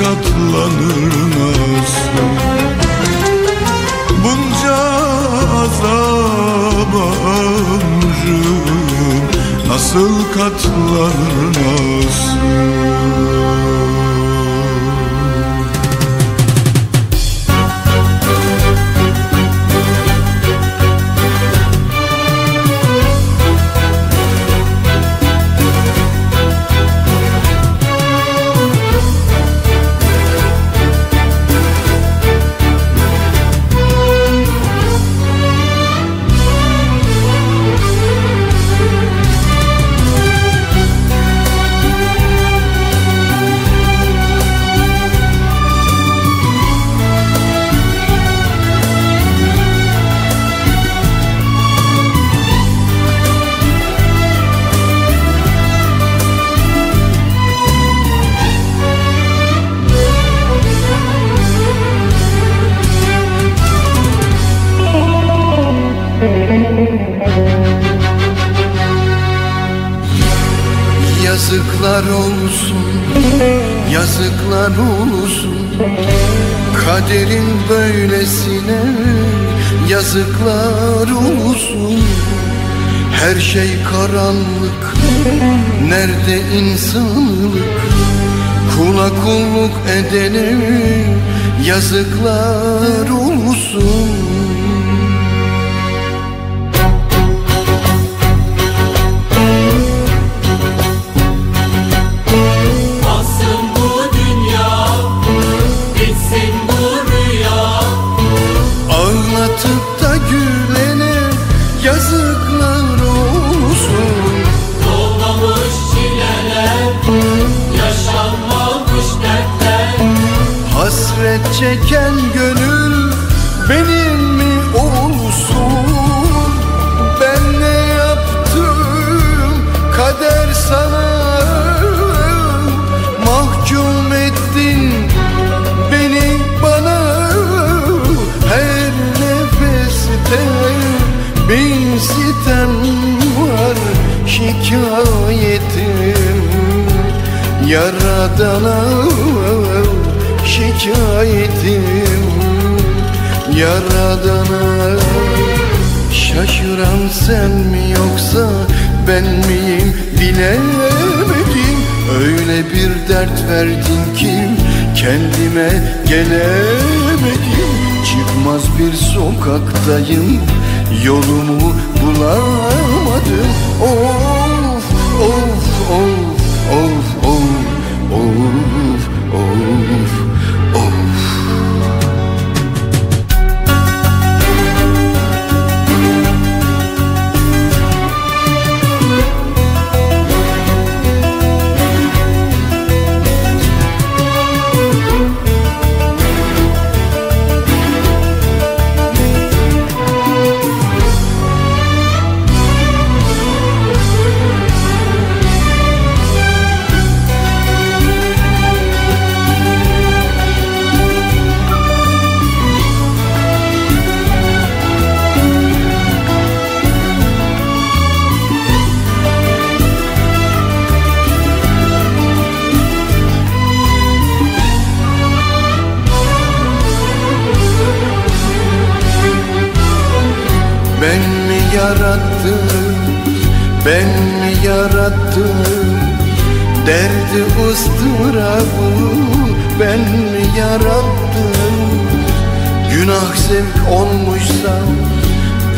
katlanır nasıl Bunca azaba ömrüm Nasıl katlanır nasıl Yaradana şikayetim. Yaradana Şaşıran sen mi yoksa ben miyim? Bilemedim. Öyle bir dert verdin ki kendime gelemedim. Çıkmaz bir sokaktayım yolumu bulamadım. Of of of of.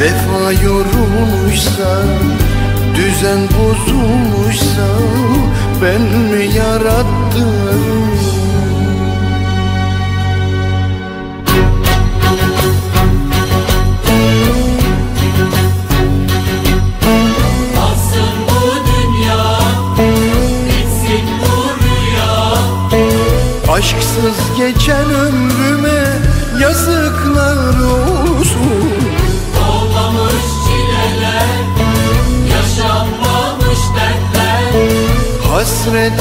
Vefa yorulmuşsa Düzen bozulmuşsa Ben mi yarattım?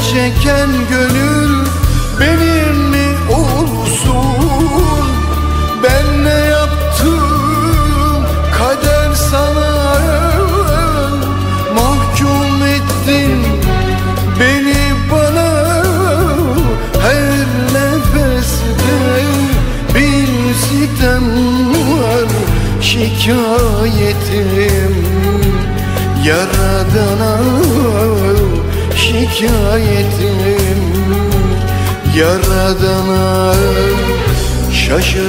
çeker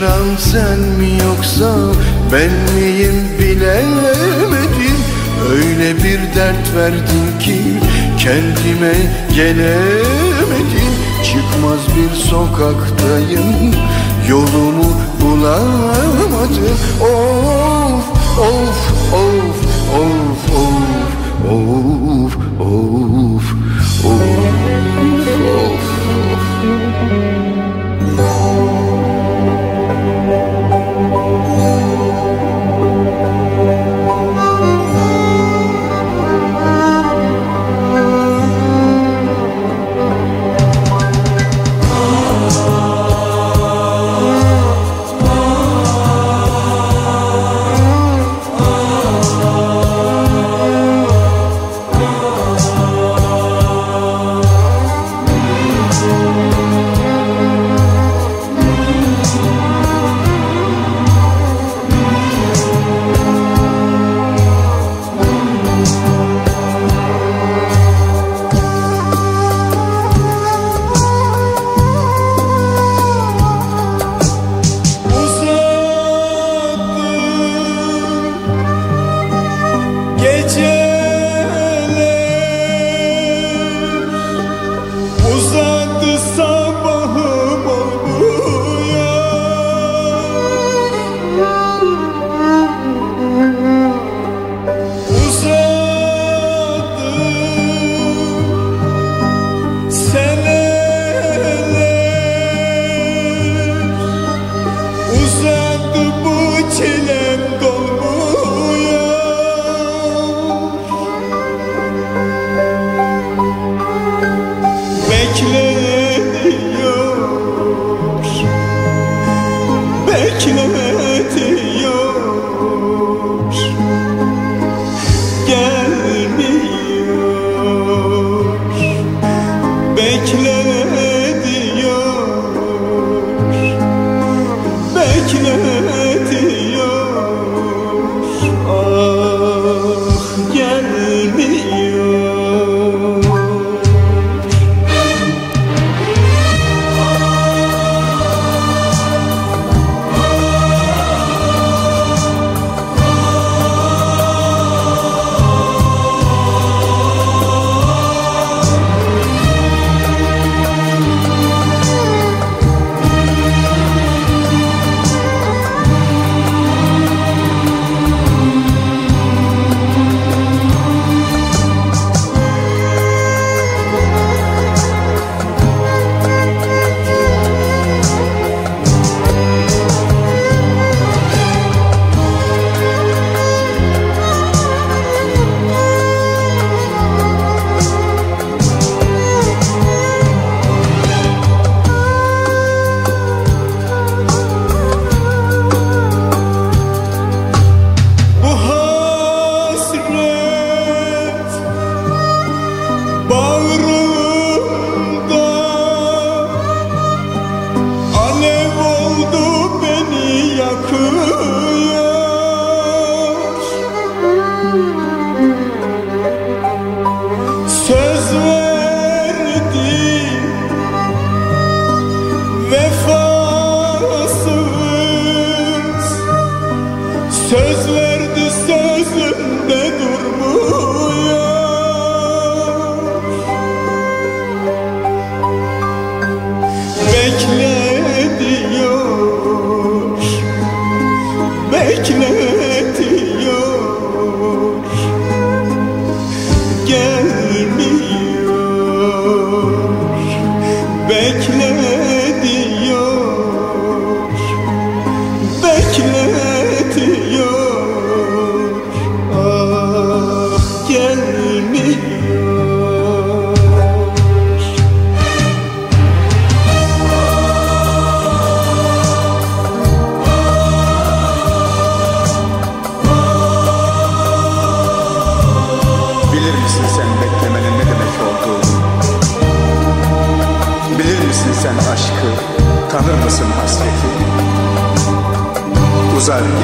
kıran sen mi yoksa ben miyim bilemedim. Öyle bir dert verdin ki kendime gelemedim. Çıkmaz bir sokaktayım yolumu bulamadım. Of of of of of of.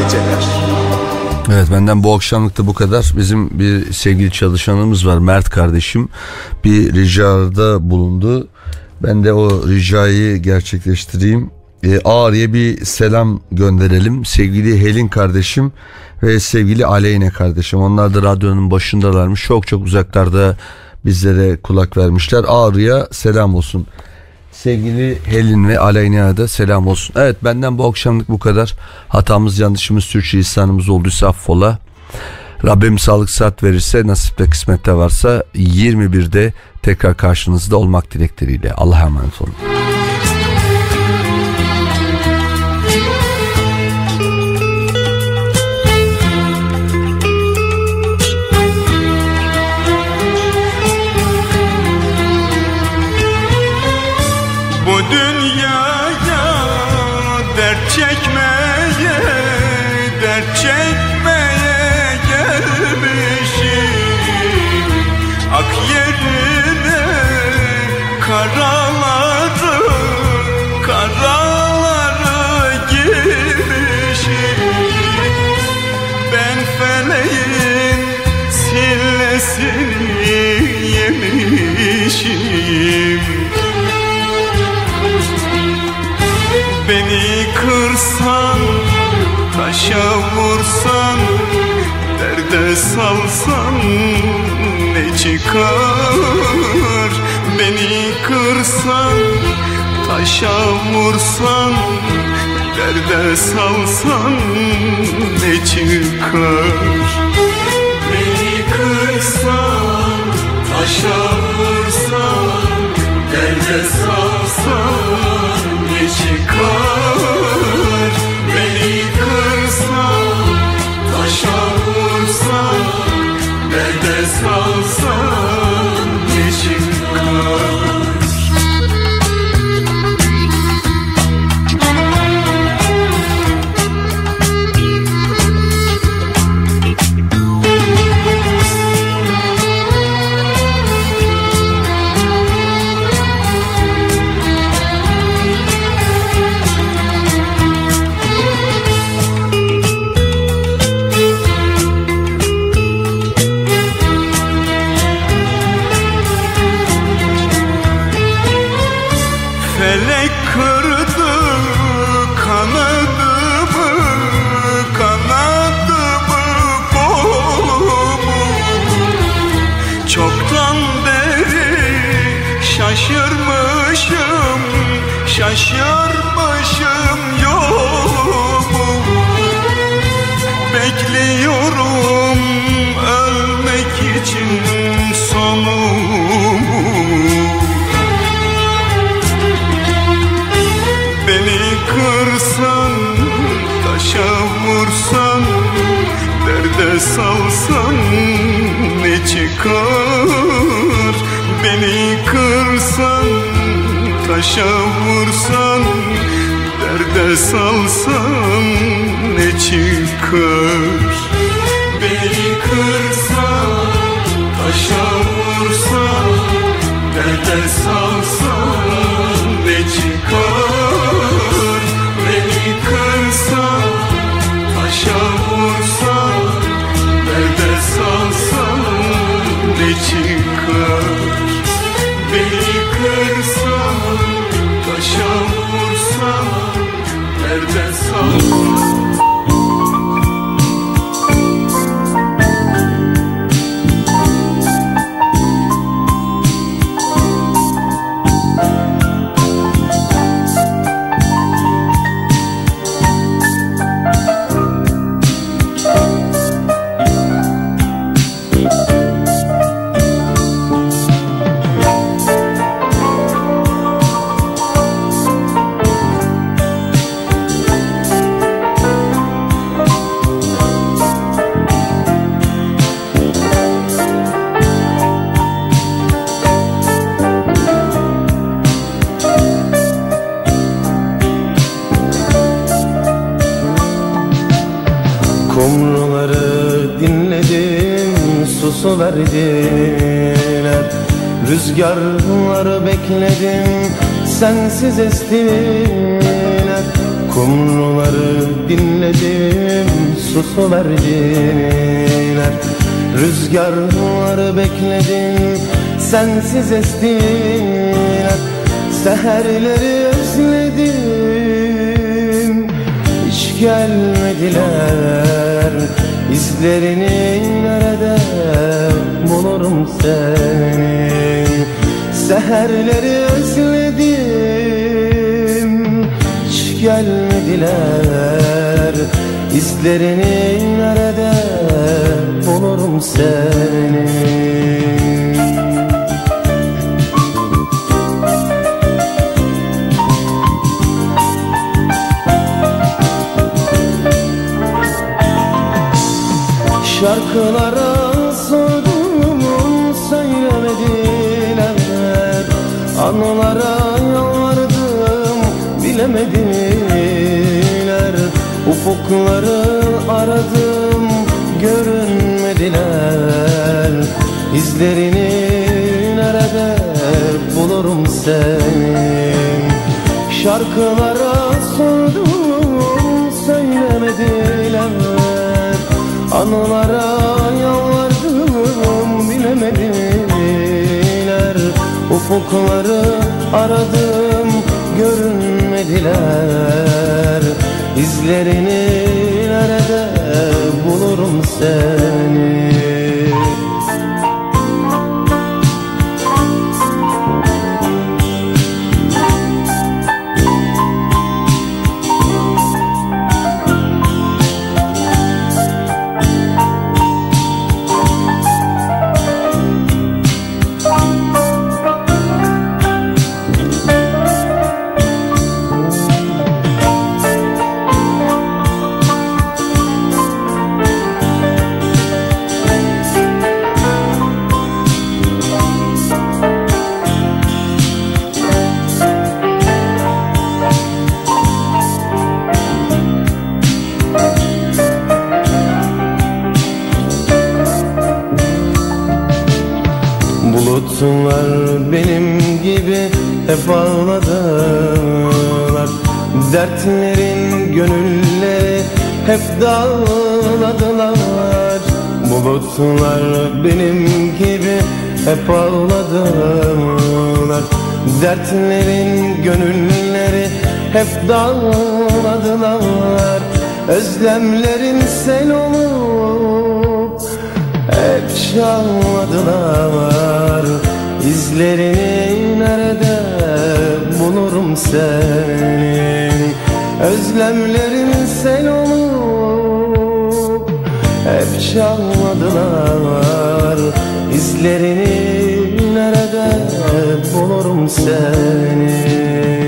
geceler. Evet benden bu akşamlık da bu kadar. Bizim bir sevgili çalışanımız var Mert kardeşim. Bir ricada bulundu. Ben de o ricayı gerçekleştireyim. E, Ağrı'ya bir selam gönderelim. Sevgili Helin kardeşim ve sevgili Aleyne kardeşim. Onlar da radyonun başındalarmış. Çok çok uzaklarda bizlere kulak vermişler. Ağrı'ya selam olsun. Sevgili Helin ve Aleyna'ya da selam olsun. Evet benden bu akşamlık bu kadar. Hatamız yanlışımız Türkçe olduysa affola. Rabbim sağlık saat verirse nasipte kısmette varsa 21'de tekrar karşınızda olmak dilekleriyle. Allah'a emanet olun. Çıkar Beni kırsan, taşa vursan Derde salsan ne çıkar? Beni kırsan, taşa vursan Derde salsan ne çıkar çıkar çıkar Beni kırsan, taşa vursan Derde salsan ne çıkar susu verdiler Rüzgarları bekledim sensiz estiler. Seherleri özledim hiç gelmediler. İzlerini nerede bulurum seni? Seherleri özledim hiç gelmediler İzlerini nerede bulurum seni? Şarkılara sordum söylemediler. Anılara yalvardım bilemediler Ufukları aradım görünmediler. İzlerini nerede bulurum seni Şarkılara sordum söylemediler. Anılara yalvardım bilemediler. Ufukları aradım görünmediler İzlerini nerede bulurum seni Bulutlar benim gibi hep ağladılar Dertlerin gönülleri hep dağladılar. Bulutlar benim gibi hep ağladılar Dertlerin gönülleri hep dağladılar. Özlemlerin sel olup hep çalmadılar İzlerini nerede bulurum senin Özlemlerin sel olup hep çalmadılar. İzlerini nerede bulurum senin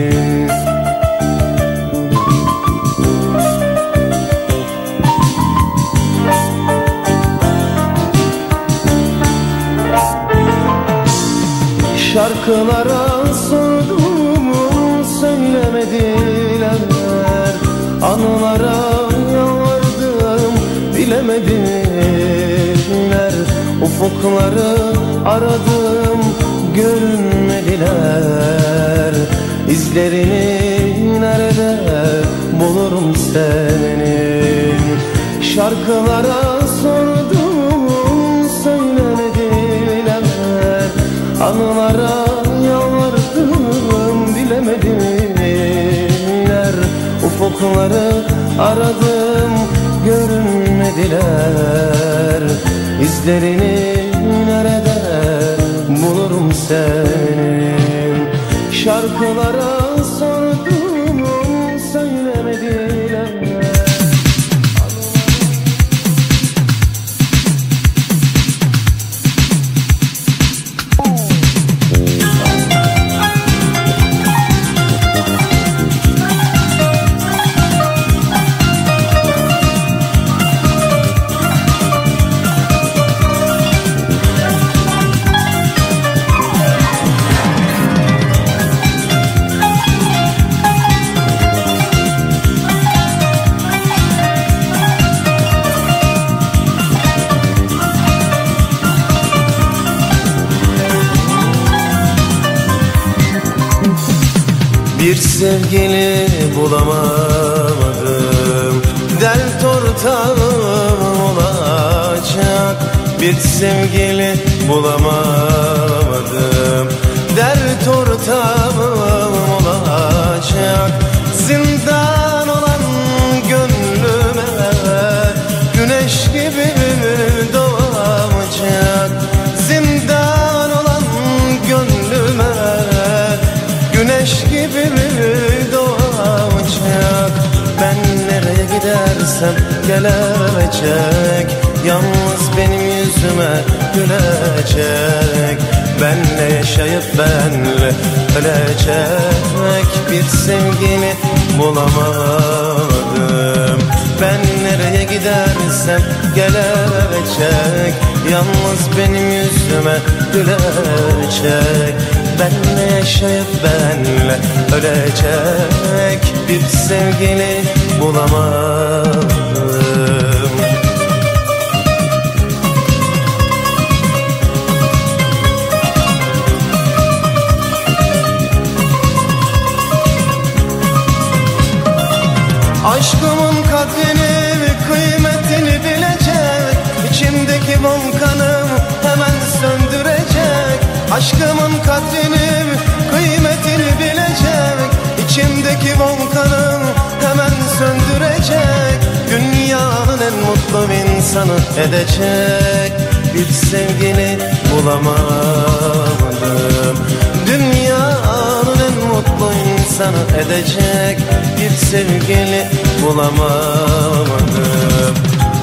Ufukları aradım görünmediler. İzlerini nerede bulurum senin Şarkılara sordum söylemediler. Anılara yalvardım bilemediler. Ufukları aradım görünmediler. İzlerini senin Şarkılara sevgili bulamadım. Dert ortağım olacak. Zindan olan gönlüme Güneş gibi doğacak. Zindan olan gönlüme Güneş gibi doğacak. Ben nereye gidersem gelecek. Yalnız benim yüzüme gülecek Benle yaşayıp benle ölecek. Bir sevgili bulamadım. Ben nereye gidersem gelecek. Yalnız benim yüzüme gülecek. Benle yaşayıp benle ölecek. Bir sevgili bulamadım insanı edecek Bir sevgili bulamadım. Dünyanın en mutlu insanı edecek Bir sevgili bulamadım.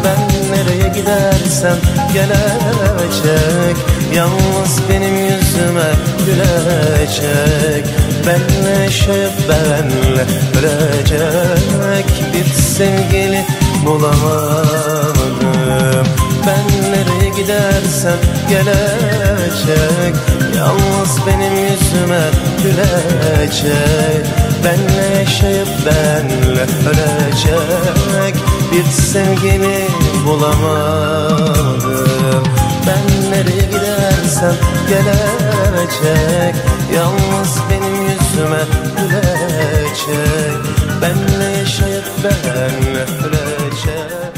Ben nereye gidersem gelecek Yalnız benim yüzüme gülecek. Benle yaşayıp benle ölecek Bir sevgili bulamadım Ben nereye gidersem gelecek. Yalnız benim yüzüme gülecek. Benle yaşayıp benle ölecek. Bir sevgili bulamadım. Ben nereye gidersem gelecek. Yalnız benim yüzüme gülecek. Benle yaşayıp benle ölecek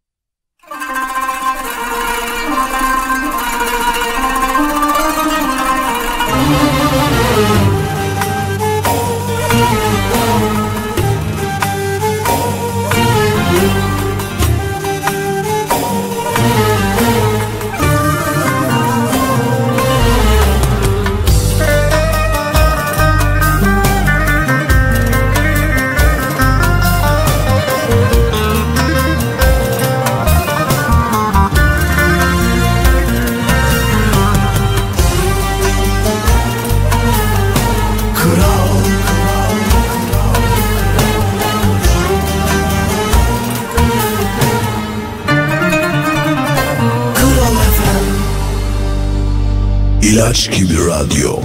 İlaç gibi radyo.